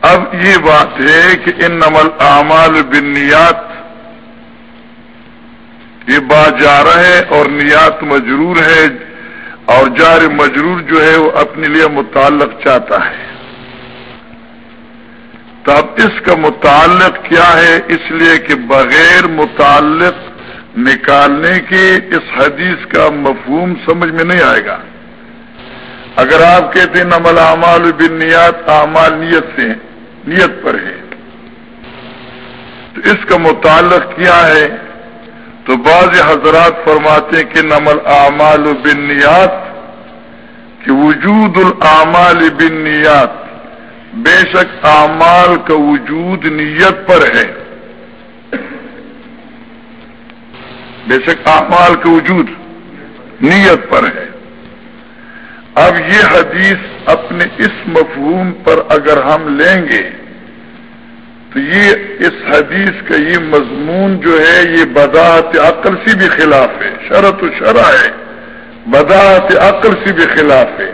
اب یہ بات ہے کہ ان نمل اعمال بنیات یہ بات جا رہا ہے اور نیات مجرور ہے اور جار مجرور جو ہے وہ اپنے لیے متعلق چاہتا ہے۔ تو اب اس کا متعلق کیا ہے؟ اس لیے کہ بغیر متعلق نکالنے کے اس حدیث کا مفہوم سمجھ میں نہیں آئے گا۔ اگر آپ کہتے ہیں نمل اعمال بن نیات اعمال نیت سے نیت پر ہے۔ تو اس کا متعلق کیا ہے؟ تو بعض حضرات فرماتے ہیں کہ نمل اعمال بن کہ وجود العمال بن نیات بے شک اعمال کا وجود نیت پر ہے۔ بے شک اعمال کا وجود نیت پر ہے۔ اب یہ حدیث اپنے اس مفہوم پر اگر ہم لیں گے، تو یہ اس حدیث کا یہ مضمون جو ہے، یہ بداعت عقل سے بھی خلاف ہے۔ شرط و شرح ہے بداعت عقل سے بھی خلاف ہے۔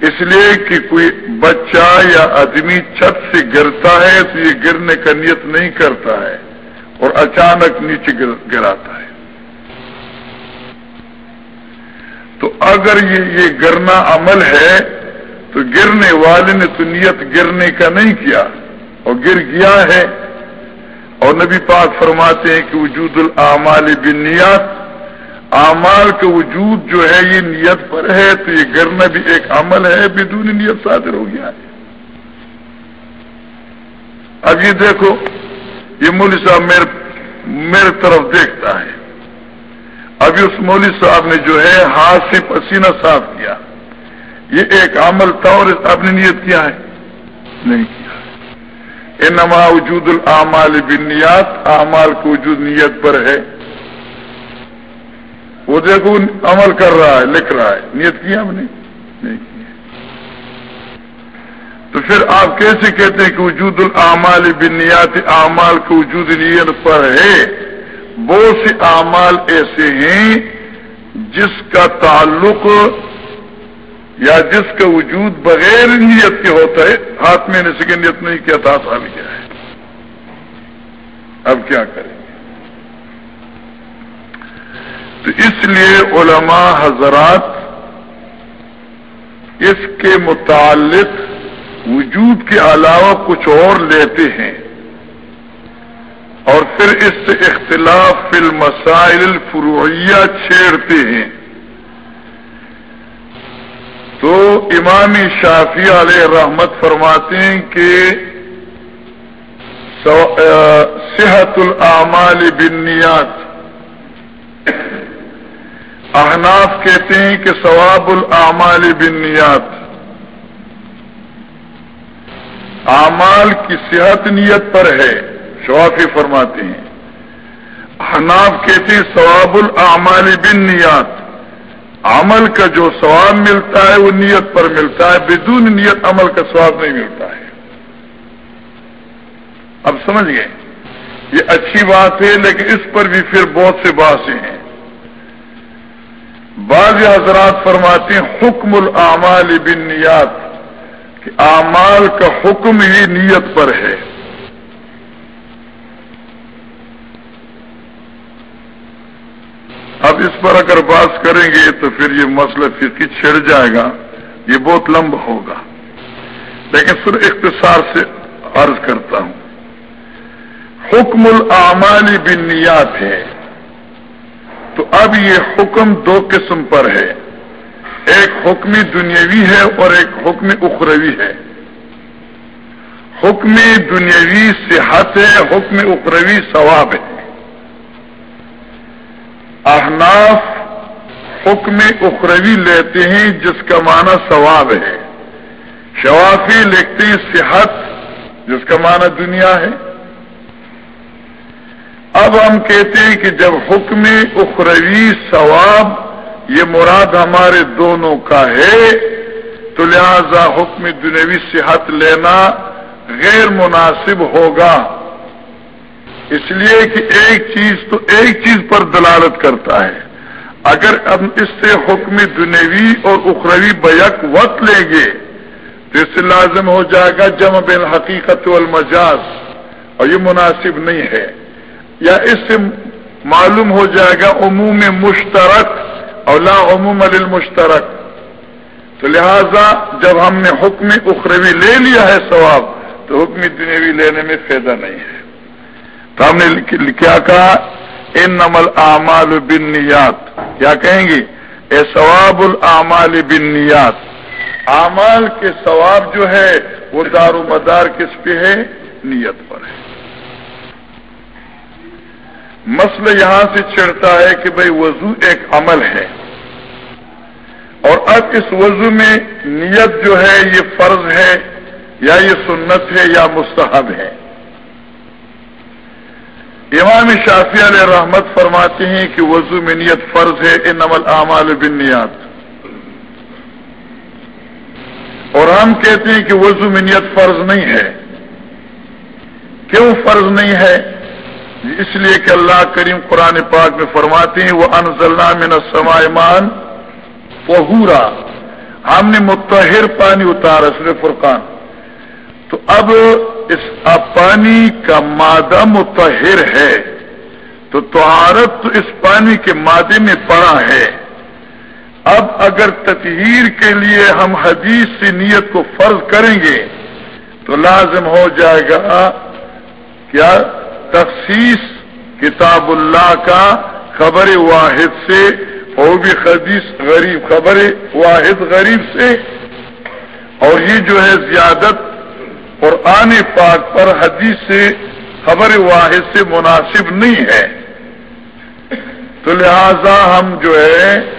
اس لیے کہ کوئی بچہ یا آدمی چھت سے گرتا ہے تو یہ گرنے کا نیت نہیں کرتا ہے اور اچانک نیچے گراتا ہے۔ تو اگر یہ یہ گرنا عمل ہے، تو گرنے والے نے تو نیت گرنے کا نہیں کیا، اور گر گیا ہے۔ اور نبی پاک فرماتے ہیں کہ وجود العمال بنیات اعمال کا وجود جو ہے، یہ نیت پر ہے، تو یہ گرنا بھی ایک عمل ہے، بدون نیت صادر ہو گیا ہے۔ اب یہ دیکھو، یہ مول صاحب میرے میرے طرف دیکھتا ہے۔ ابھی اس مولوی صاحب نے جو ہے ہاتھ سے پسینہ صاف کیا۔ یہ ایک عمل تھا اور آپ نے نیت کیا ہے؟ نہیں کیا۔ انما وجود العمال بنیات اعمال کو وجود نیت پر ہے۔ وہ دیکھو، عمل کر رہا ہے، لکھ رہا ہے۔ نیت کیا ہم نے؟ نہیں کیا۔ تو پھر آپ کیسے کہتے ہیں کہ وجود العمال بنیات اعمال کو وجود نیت پر ہے؟ بہت سے اعمال ایسے ہیں جس کا تعلق یا جس کا وجود بغیر نیت کے ہوتا ہے، ہاتھ میں نے سکے نیت نہیں کیا تھا سال کیا ہے۔ اب کیا کریں گے؟ تو اس لیے علماء حضرات اس کے متعلق وجود کے علاوہ کچھ اور لیتے ہیں۔ اور پھر اس سے اختلاف فی المسائل الفروعیہ چھیڑتے ہیں۔ تو امام شافی علیہ رحمت فرماتے ہیں کہ صحت العمال بنیات احناف کہتے ہیں کہ ثواب العمال بنیات اعمال کی صحت نیت پر ہے۔ شوافی فرماتے ہیں۔ حناب کہتے ہیں ثواب العمال بن نیات عمل کا جو ثواب ملتا ہے وہ نیت پر ملتا ہے، بدون نیت عمل کا ثواب نہیں ملتا ہے۔ اب سمجھ گئے؟ یہ اچھی بات ہے، لیکن اس پر بھی پھر بہت سے باتیں ہیں۔ بعض حضرات فرماتے ہیں حکم العمال بن نیات کہ اعمال کا حکم ہی نیت پر ہے۔ اب اس پر اگر بات کریں گے تو پھر یہ مسئلہ فکی چھڑ جائے گا، یہ بہت لمبا ہوگا۔ لیکن پھر اختصار سے عرض کرتا ہوں۔ حکم العمالی بنیات ہے۔ تو اب یہ حکم دو قسم پر ہے۔ ایک حکمی دنیاوی ہے اور ایک حکم اخروی ہے۔ حکم دنیاوی صحت ہے، حکم اخروی ثواب ہے۔ احناف حکم اخروی لیتے ہیں جس کا معنی ثواب ہے۔ شوافی لکھتے ہیں صحت، جس کا معنی دنیا ہے۔ اب ہم کہتے ہیں کہ جب حکم اخروی ثواب، یہ مراد ہمارے دونوں کا ہے، تو لہذا حکم دنیوی صحت لینا غیر مناسب ہوگا۔ اس لیے کہ ایک چیز تو ایک چیز پر دلالت کرتا ہے۔ اگر ہم اس سے حکم دنیوی اور اخروی بیک وقت لیں گے، تو اس سے لازم ہو جائے گا جمع بین حقیقت والمجاز۔ اور یہ مناسب نہیں ہے۔ یا اس سے معلوم ہو جائے گا عموم مشترک اور لا عموم المشترک تو لہذا جب ہم نے حکم اخروی لے لیا ہے ثواب، تو حکم دنیوی لینے میں فائدہ نہیں ہے۔ تو ہم نے کیا کہا ان نمل اعمال بنیات کیا کہیں گے اے ثواب العمال بنیات اعمال کے ثواب جو ہے، وہ دار و مدار کس پہ ہے؟ نیت پر ہے۔ مسئلہ یہاں سے چڑھتا ہے کہ بھائی وضو ایک عمل ہے۔ اور اب اس وضو میں نیت جو ہے، یہ فرض ہے یا یہ سنت ہے یا مستحب ہے۔ امام شافی علیہ رحمت فرماتے ہیں کہ وضو میں نیت فرض ہے ان عمل اعمال بن نیات اور ہم کہتے ہیں کہ وضو میں نیت فرض نہیں ہے۔ کیوں فرض نہیں ہے؟ اس لیے کہ اللہ کریم قرآن پاک میں فرماتے ہیں وہ انزلنا من السماء پہورا ہم نے متحر پانی اتارا سر فرقان۔ تو اب اس پانی کا مادہ متحر ہے، تو طہارت تو اس پانی کے مادے میں پڑا ہے۔ اب اگر تطہیر کے لیے ہم حدیث سے نیت کو فرض کریں گے، تو لازم ہو جائے گا کیا تخصیص کتاب اللہ کا خبر واحد سے اور بھی حدیث غریب، خبر واحد غریب سے۔ اور یہ جو ہے زیادت اور آنے پاک پر حدیث سے خبر واحد سے مناسب نہیں ہے۔ تو لہذا ہم جو ہے،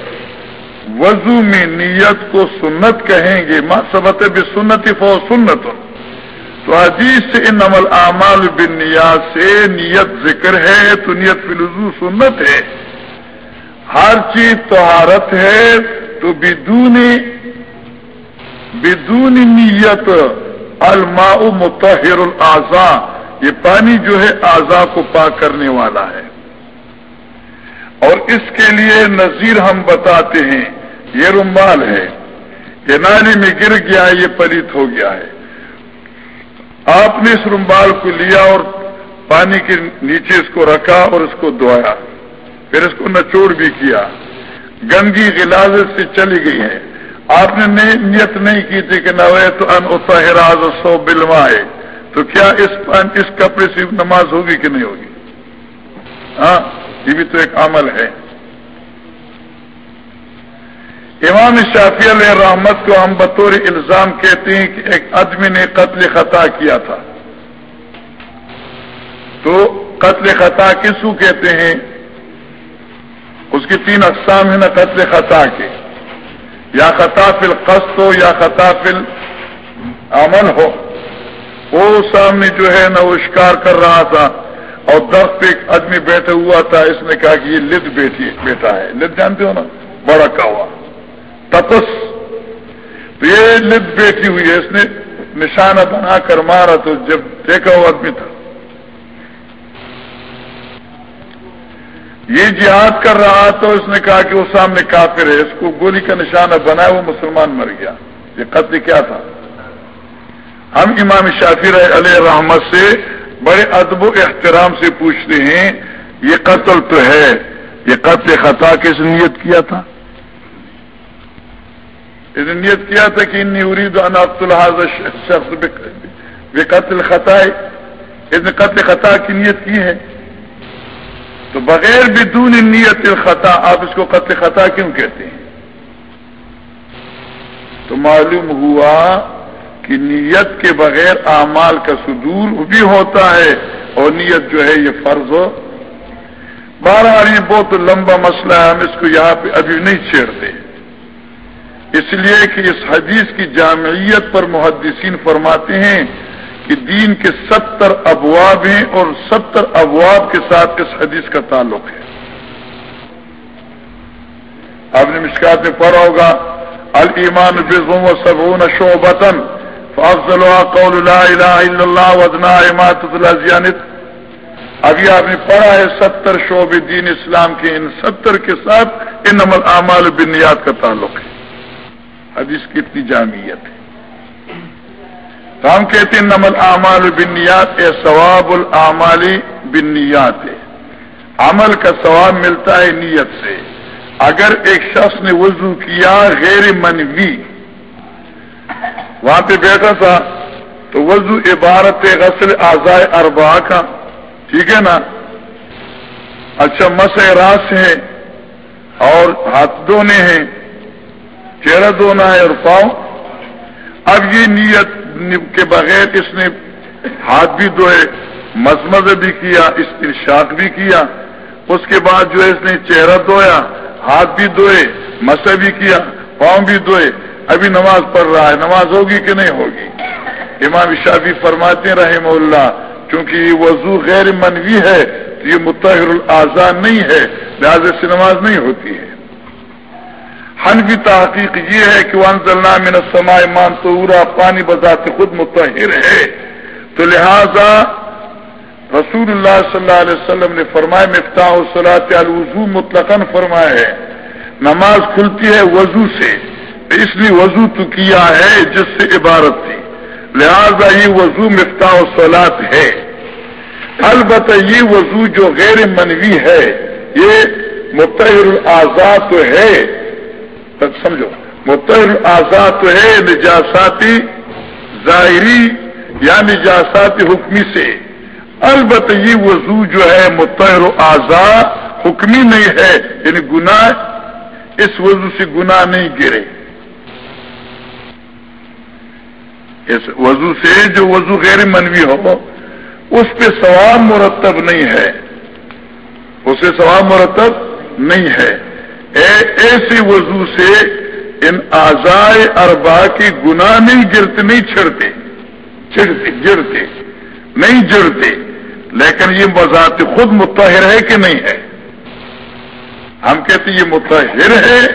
وضو میں نیت کو سنت کہیں گے۔ ماں سبت بھی سنت فو سنت تو حدیث سے ان عمل اعمال بن نیات سے نیت ذکر ہے، تو نیت فلزو سنت ہے۔ ہر چیز تہارت ہے، تو بدون بدون نیت الماء متحر العضا یہ پانی جو ہے اعضا کو پاک کرنے والا ہے۔ اور اس کے لیے نظیر ہم بتاتے ہیں، یہ رمبال ہے۔ یہ نالی میں گر گیا ہے یہ پلیت ہو گیا ہے۔ آپ نے اس رمبال کو لیا اور پانی کے نیچے اس کو رکھا اور اس کو دھویا۔ پھر اس کو نچوڑ بھی کیا۔ گندگی غلازت سے چلی گئی ہے۔ آپ نے نیت نہیں کی تھی کہ نوے تو ان اتحراز سو بلوائے تو کیا اس اس کپڑے سے نماز ہوگی کہ نہیں ہوگی؟ ہاں یہ بھی تو ایک عمل ہے۔ امام شافی علیہ رحمت کو ہم بطور الزام کہتے ہیں کہ ایک آدمی نے قتل خطا کیا تھا۔ تو قتل خطا کس کو کہتے ہیں؟ اس کی تین اقسام ہیں نا، قتل خطا کے۔ یا خطا فل قسط ہو، یا خطا فل عمل ہو۔ وہ سامنے جو ہے نا، وہ شکار کر رہا تھا۔ اور درخت پہ ایک آدمی بیٹھا ہوا تھا۔ اس نے کہا کہ یہ لد بیٹھی بیٹا ہے۔ لد جانتے ہو نا؟ بڑا کا تپس۔ تو یہ لد بیٹھی ہوئی ہے۔ اس نے نشانہ بنا کر مارا تو جب دیکھا وہ آدمی تھا۔ یہ جہاد کر رہا تو اس نے کہا کہ وہ سامنے کافر ہے، اس کو گولی کا نشانہ بنایا، وہ مسلمان مر گیا۔ یہ قتل کیا تھا؟ ہم امام شافی علیہ رحمت سے بڑے ادب و احترام سے پوچھتے ہیں، یہ قتل تو ہے، یہ قتل خطا کس نیت کیا تھا؟ اس نے نیت کیا تھا کہ انی ارید ان الحاظ شخص بے قتل خطا۔ اس نے قتل خطا کی نیت کی ہے؟ تو بغیر بدون نیت الخطا، آپ اس کو قتل خطا کیوں کہتے ہیں؟ تو معلوم ہوا کہ نیت کے بغیر اعمال کا صدور بھی ہوتا ہے اور نیت جو ہے یہ فرض ہو۔ بارہ یہ بہت لمبا مسئلہ ہے، ہم اس کو یہاں پہ ابھی نہیں چھیڑتے۔ اس لیے کہ اس حدیث کی جامعیت پر محدثین فرماتے ہیں کہ دین کے ستر ابواب ہیں اور ستر ابواب کے ساتھ اس حدیث کا تعلق ہے۔ آپ نے مشکات میں پڑھا ہوگا المان بزم و سبون شعبتن فافضل قول لا الہ الا اللہ وزنا امات ابھی آپ نے پڑھا ہے ستر شعب دین اسلام کے، ان ستر کے ساتھ ان عمل اعمال بنیاد کا تعلق ہے۔ حدیث کی اتنی جامعیت ہے۔ تو ہم کہتے ہیں نمل اعمال بنیات اے ثواب العمالی بنیات عمل کا ثواب ملتا ہے نیت سے۔ اگر ایک شخص نے وضو کیا غیر منوی، وہاں پہ بیٹھا تھا، تو وضو عبارت غسل آزائے اربا کا۔ ٹھیک ہے نا؟ اچھا مس راس ہے اور ہاتھ دھونے ہیں، چہرہ دھونا ہے اور پاؤں۔ اب یہ نیت کے بغیر اس نے ہاتھ بھی دھوئے مزمز بھی کیا اس بھی کیا۔ اس کے بعد جو ہے اس نے چہرہ دھویا، ہاتھ بھی دھوئے مسے بھی کیا، پاؤں بھی دھوئے۔ ابھی نماز پڑھ رہا ہے، نماز ہوگی کہ نہیں ہوگی؟ امام شافی فرماتے ہیں رحم اللہ کیونکہ یہ وضو غیر منوی ہے، تو یہ متحر الزان نہیں ہے، لہٰذا سے نماز نہیں ہوتی ہے۔ حنفی تحقیق یہ ہے کہ من السماء مان تو پانی بذات خود متحر ہے۔ تو لہذا رسول اللہ صلی اللہ علیہ وسلم نے فرمائے مفتاح الصلاط الوضو مطلق فرمایا ہے۔ نماز کھلتی ہے وضو سے، اس لیے وضو تو کیا ہے، جس سے عبارت تھی۔ لہذا یہ وضو مفتاح الصلاط ہے۔ البتہ یہ وضو جو غیر منوی ہے، یہ متحر الآزاد تو ہے۔ سمجھو۔ متحر آزاد تو ہے نجاساتی ظاہری یا نجاساتی حکمی سے۔ البتہ یہ وضو جو ہے متحر آزاد حکمی نہیں ہے یعنی گناہ اس وضو سے گناہ نہیں گرے۔ اس وضو سے جو وضو غیر منوی ہو، اس پہ ثواب مرتب نہیں ہے۔ اسے ثواب مرتب نہیں ہے۔ ایسے وضو سے ان آزائے اربا کی گناہ نہیں گرتے، نہیں چھڑتے چڑھتے گرتے، نہیں جڑتے، لیکن یہ بذات خود متحر ہے کہ نہیں ہے؟ ہم کہتے یہ متحر ہے،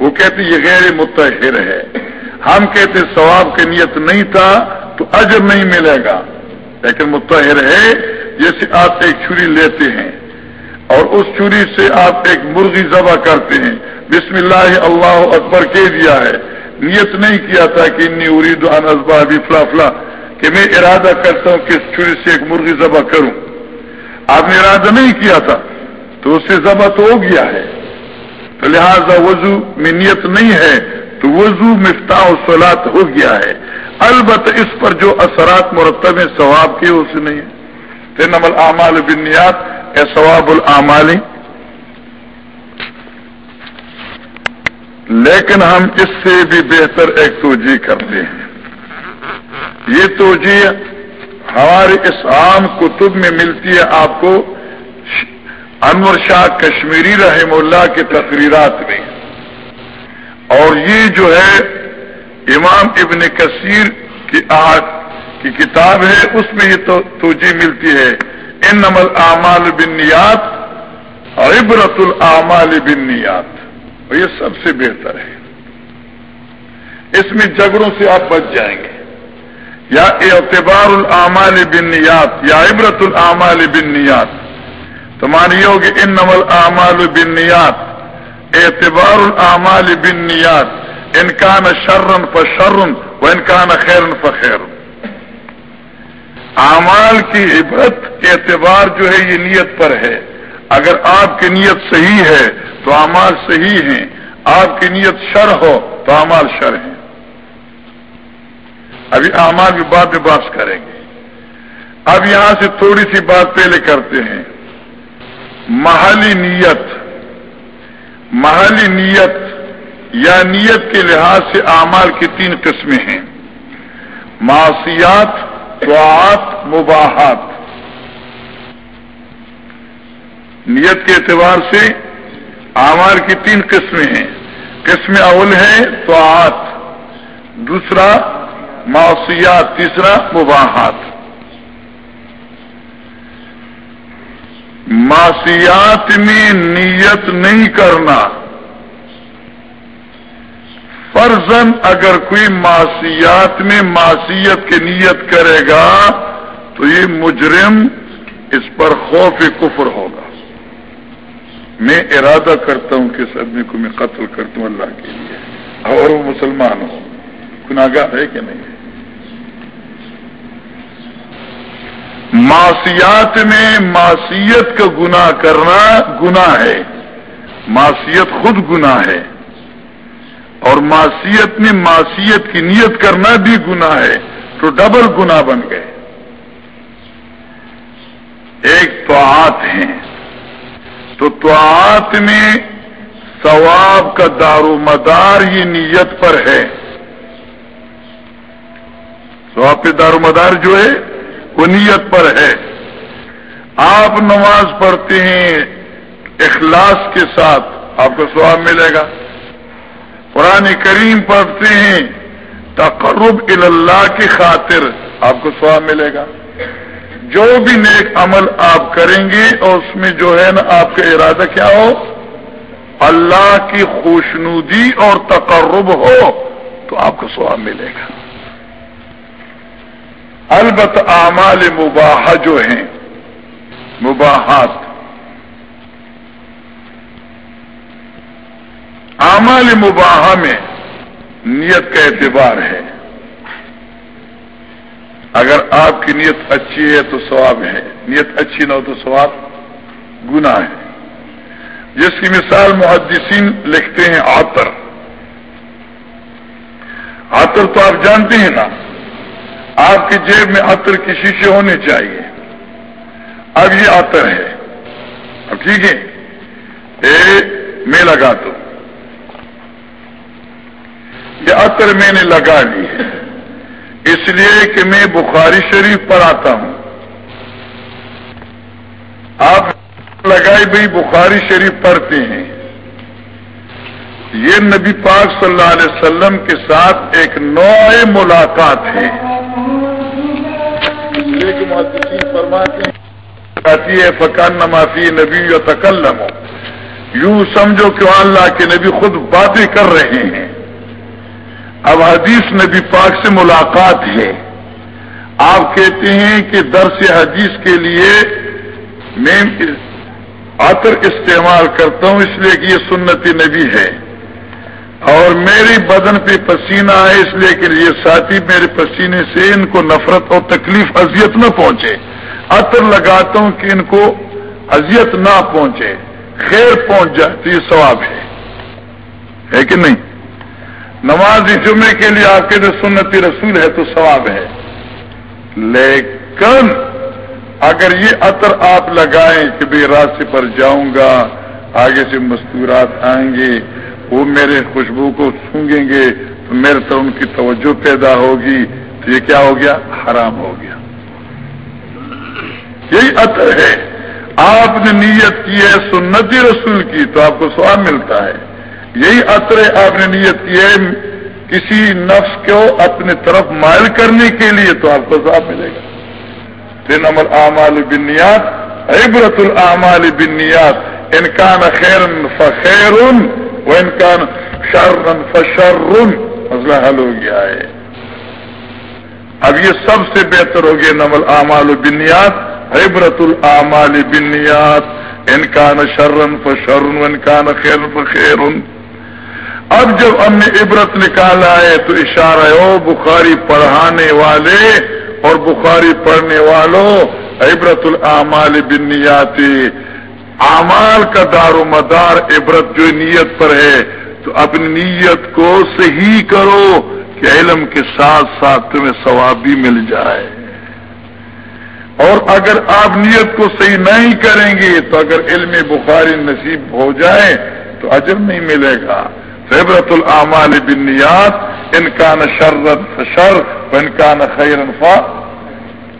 وہ کہتے یہ غیر متحر ہے۔ ہم کہتے ثواب کی نیت نہیں تھا تو اجر نہیں ملے گا، لیکن متحر ہے، جیسے آپ ایک چھری لیتے ہیں۔ اور اس چوری سے آپ ایک مرغی ذبح کرتے ہیں۔ بسم اللہ اللہ اکبر کہہ دیا ہے۔ نیت نہیں کیا تھا کہ انی ارید ان ازبا فلا فلا، کہ میں ارادہ کرتا ہوں کہ اس چوری سے ایک مرغی ذبح کروں۔ آپ نے ارادہ نہیں کیا تھا، تو اس سے ذبح تو ہو گیا ہے۔ تو لہذا وضو میں نیت نہیں ہے، تو وضو مفتاح و سولاد ہو گیا ہے۔ البتہ اس پر جو اثرات مرتب ہیں، ثواب کے، اس نہیں۔ ہے پھر نمل اعمال بنیاد ثواب العمالی لیکن ہم اس سے بھی بہتر ایک توجہ کرتے ہیں۔ یہ توجہ ہمارے اس عام کتب میں ملتی ہے۔ آپ کو انور شاہ کشمیری رحم اللہ کے تقریرات میں۔ اور یہ جو ہے امام ابن کثیر کی آگ کی کتاب ہے، اس میں یہ توجہ ملتی ہے۔ ان نمل اعمال بنیات اور عبرت العمال بنیات اور یہ سب سے بہتر ہے۔ اس میں جگڑوں سے آپ بچ جائیں گے۔ یا اعتبار العمال بنیات یا عبرت العمال بنیات تو مانیے ہوگی ان نمل اعمال بنیات اعتبار العمال بنیات انکان شرن فشرن و انکان خیرن فخیرن۔ اعمال کی عبرت اعتبار جو ہے یہ نیت پر ہے۔ اگر آپ کی نیت صحیح ہے تو اعمال صحیح ہیں۔ آپ کی نیت شر ہو تو اعمال شر ہیں۔ ابھی اعمال بھی بعد میں باس کریں گے۔ اب یہاں سے تھوڑی سی بات پہلے کرتے ہیں۔ محلی نیت۔ محلی نیت یا نیت کے لحاظ سے اعمال کی تین قسمیں ہیں۔ معاشیات دعات مباحات۔ نیت کے اعتبار سے آمار کی تین قسمیں ہیں۔ قسم اول ہے توعات دوسرا معاشیات تیسرا مباحات۔ معاشیات میں نیت نہیں کرنا۔ فرزن اگر کوئی معاشیات میں معاشیت کی نیت کرے گا تو یہ مجرم اس پر خوف کفر ہوگا۔ میں ارادہ کرتا ہوں کہ اس آدمی کو میں قتل کرتا ہوں اللہ کے لیے اور وہ مسلمان ہو۔ گناگار ہے کہ نہیں؟ معاشیات میں معاشیت کا گناہ کرنا گناہ ہے۔ معاشیت خود گناہ ہے۔ اور معصیت میں معصیت کی نیت کرنا بھی گناہ ہے تو ڈبل گنا بن گئے۔ ایک تو ہیں۔ تو توعات میں ثواب کا دار و مدار یہ نیت پر ہے۔ ثواب پہ دار و مدار جو ہے وہ نیت پر ہے۔ آپ نماز پڑھتے ہیں، اخلاص کے ساتھ آپ کو ثواب ملے گا۔ قرآن کریم پڑھتے ہیں، تقرب اللہ کی خاطر آپ کو ثواب ملے گا۔ جو بھی نیک عمل آپ کریں گے اور اس میں جو ہے نا آپ کا ارادہ کیا ہو؟ اللہ کی خوشنودی اور تقرب ہو، تو آپ کو سواب ملے گا۔ البت اعمال مباح جو ہیں، مباحات اعمال مباح میں نیت کا اعتبار ہے۔ اگر آپ کی نیت اچھی ہے تو ثواب ہے۔ نیت اچھی نہ ہو تو ثواب گنا ہے۔ جس کی مثال محدثین لکھتے ہیں آتر آتر تو آپ جانتے ہیں نا، آپ کی جیب میں عطر کی شیشے ہونے چاہیے۔ اب یہ آتر ہے۔ اب ٹھیک ہے۔ اے، میں لگا دوں یہ عطر میں نے لگا لی ہے۔ اس لیے کہ میں بخاری شریف پر آتا ہوں۔ آپ لگائی بھائی بخاری شریف پڑھتے ہیں۔ یہ نبی پاک صلی اللہ علیہ وسلم کے ساتھ ایک نوع ملاقات ہے۔ فرماتی ہے فقان نمافی نبی و تکلم یوں سمجھو کہ اللہ کے نبی خود باتیں کر رہے ہیں۔ اب حدیث نبی پاک سے ملاقات ہے۔ آپ کہتے ہیں کہ درس حدیث کے لیے میں عطر استعمال کرتا ہوں، اس لیے کہ یہ سنتی نبی ہے۔ اور میری بدن پہ پسینہ ہے اس لیے کہ یہ ساتھی میرے پسینے سے ان کو نفرت اور تکلیف، اذیت نہ پہنچے۔ عطر لگاتا ہوں کہ ان کو اذیت نہ پہنچے۔ خیر پہنچ جائے تو یہ ثواب ہے کہ نہیں؟ نماز جمعے کے لیے آپ کے جو سنتی رسول ہے تو ثواب ہے۔ لیکن اگر یہ عطر آپ لگائیں کہ بھائی راستے پر جاؤں گا، آگے سے مستورات آئیں گے، وہ میرے خوشبو کو سونگیں گے، تو میرے تو ان کی توجہ پیدا ہوگی، تو یہ کیا ہو گیا؟ حرام ہو گیا۔ یہی عطر ہے۔ آپ نے نیت کی ہے سنتی رسول کی، تو آپ کو سواب ملتا ہے۔ یہی عطر آپ نے نیت کی ہے، کسی نفس کو اپنے طرف مائل کرنے کے لیے تو آپ کو ضاب ملے گا۔ تین امر اعمال بنیاد عبرت العمال بنیاد انکان خیر فخیر و انکان شرن فشر مسئلہ حل ہو گیا ہے۔ اب یہ سب سے بہتر ہو گیا نمل اعمال بنیاد عبرت العمال بنیاد انکان شرن فشرن، و انکان خیر فخیر اب جب ہم نے عبرت نکالا ہے تو اشارہ ہو بخاری پڑھانے والے اور بخاری پڑھنے والوں، عبرت العمال بنیاتی اعمال کا دار و مدار عبرت جو نیت پر ہے، تو اپنی نیت کو صحیح کرو کہ علم کے ساتھ ساتھ تمہیں ثواب بھی مل جائے۔ اور اگر آپ نیت کو صحیح نہیں کریں گے، تو اگر علم بخاری نصیب ہو جائے، تو اجر نہیں ملے گا۔ عبرت العمال بنیاد ان کا ن شرط شر ان کا ن خیر فا.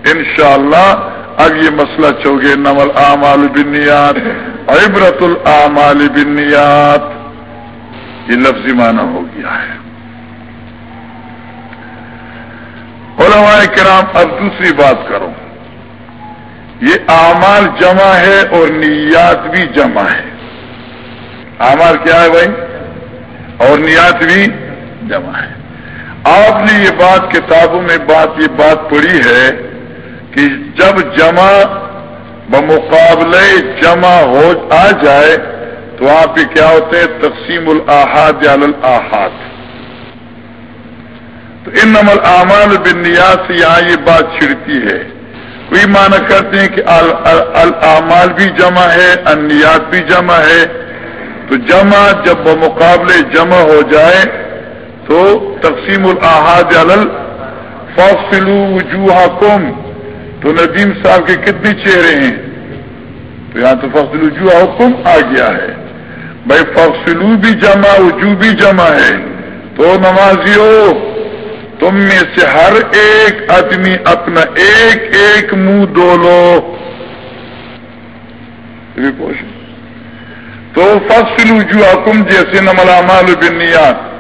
ان شاء اللہ اب یہ مسئلہ چوگے نمل اعمال بنیاد عبرت العمال بنیاد یہ لفظی معنی ہو گیا ہے۔ علماء کرام، اب دوسری بات کرو یہ اعمال جمع ہے اور نیات بھی جمع ہے۔ اعمال کیا ہے بھائی؟ اور نیات بھی جمع ہے۔ آپ نے یہ بات کتابوں میں بات، یہ بات پڑھی ہے کہ جب جمع بمقابلے جمع ہو، آ جائے تو وہاں پہ کیا ہوتے ہیں؟ تقسیم الحاد یا الحاد تو ان عمل اعمال بنیاد سے یہاں یہ بات چھڑتی ہے۔ کوئی معنی کرتے ہیں کہ العمال بھی جمع ہے انیات بھی جمع ہے۔ تو جمع جب بمقابلے جمع ہو جائے تو تقسیم الحاد فوسلو وجوہ کم تو ندیم صاحب کے کتنے چہرے ہیں؟ تو یہاں تو فصل جو حکم آ گیا ہے۔ بھائی فصلو بھی جمع وجو بھی جمع ہے۔ تو نمازیوں تم میں سے ہر ایک آدمی اپنا ایک ایک منہ دو لو۔ تو فصل جو حکم جیسے نمل مال بنیاد۔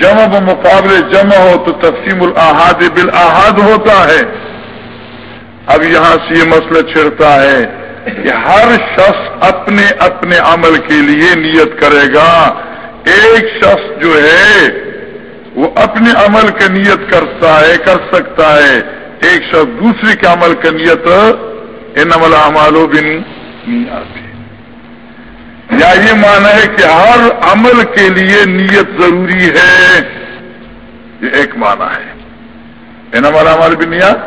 جمع و مقابلے جمع ہو تو تقسیم الحاد بالآحاد ہوتا ہے۔ اب یہاں سے یہ مسئلہ چھڑتا ہے کہ ہر شخص اپنے اپنے عمل کے لیے نیت کرے گا۔ ایک شخص جو ہے، وہ اپنے عمل کا نیت کرتا ہے، کر سکتا ہے۔ ایک شخص دوسرے کے عمل کا نیت ان عمل عمالوں بھی نہیں آتی یا یہ مانا ہے کہ ہر عمل کے لیے نیت ضروری ہے۔ یہ ایک معنی ہے۔ ان عمل بھی نیت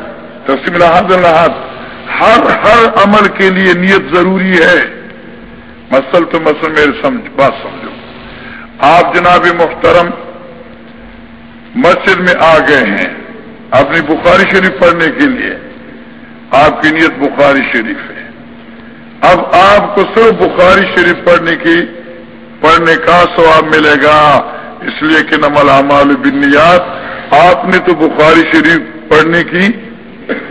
تقسیم الحاد الحاد ہر ہر عمل کے لیے نیت ضروری ہے۔ مسل تو مسل میرے سمجھ بات سمجھو۔ آپ جناب محترم مسجد میں آ گئے ہیں۔ اپنی بخاری شریف پڑھنے کے لیے۔ آپ کی نیت بخاری شریف ہے۔ اب آپ کو صرف بخاری شریف پڑھنے کی پڑھنے کا سواب ملے گا اس لیے کہ نمل اعمال بنیاد آپ نے تو بخاری شریف پڑھنے کی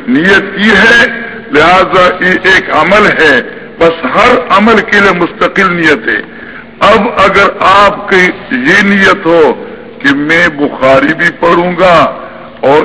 نیت کی ہے، لہذا یہ ایک عمل ہے۔ بس ہر عمل کے لیے مستقل نیت ہے۔ اب اگر آپ کی یہ نیت ہو کہ میں بخاری بھی پڑھوں گا اور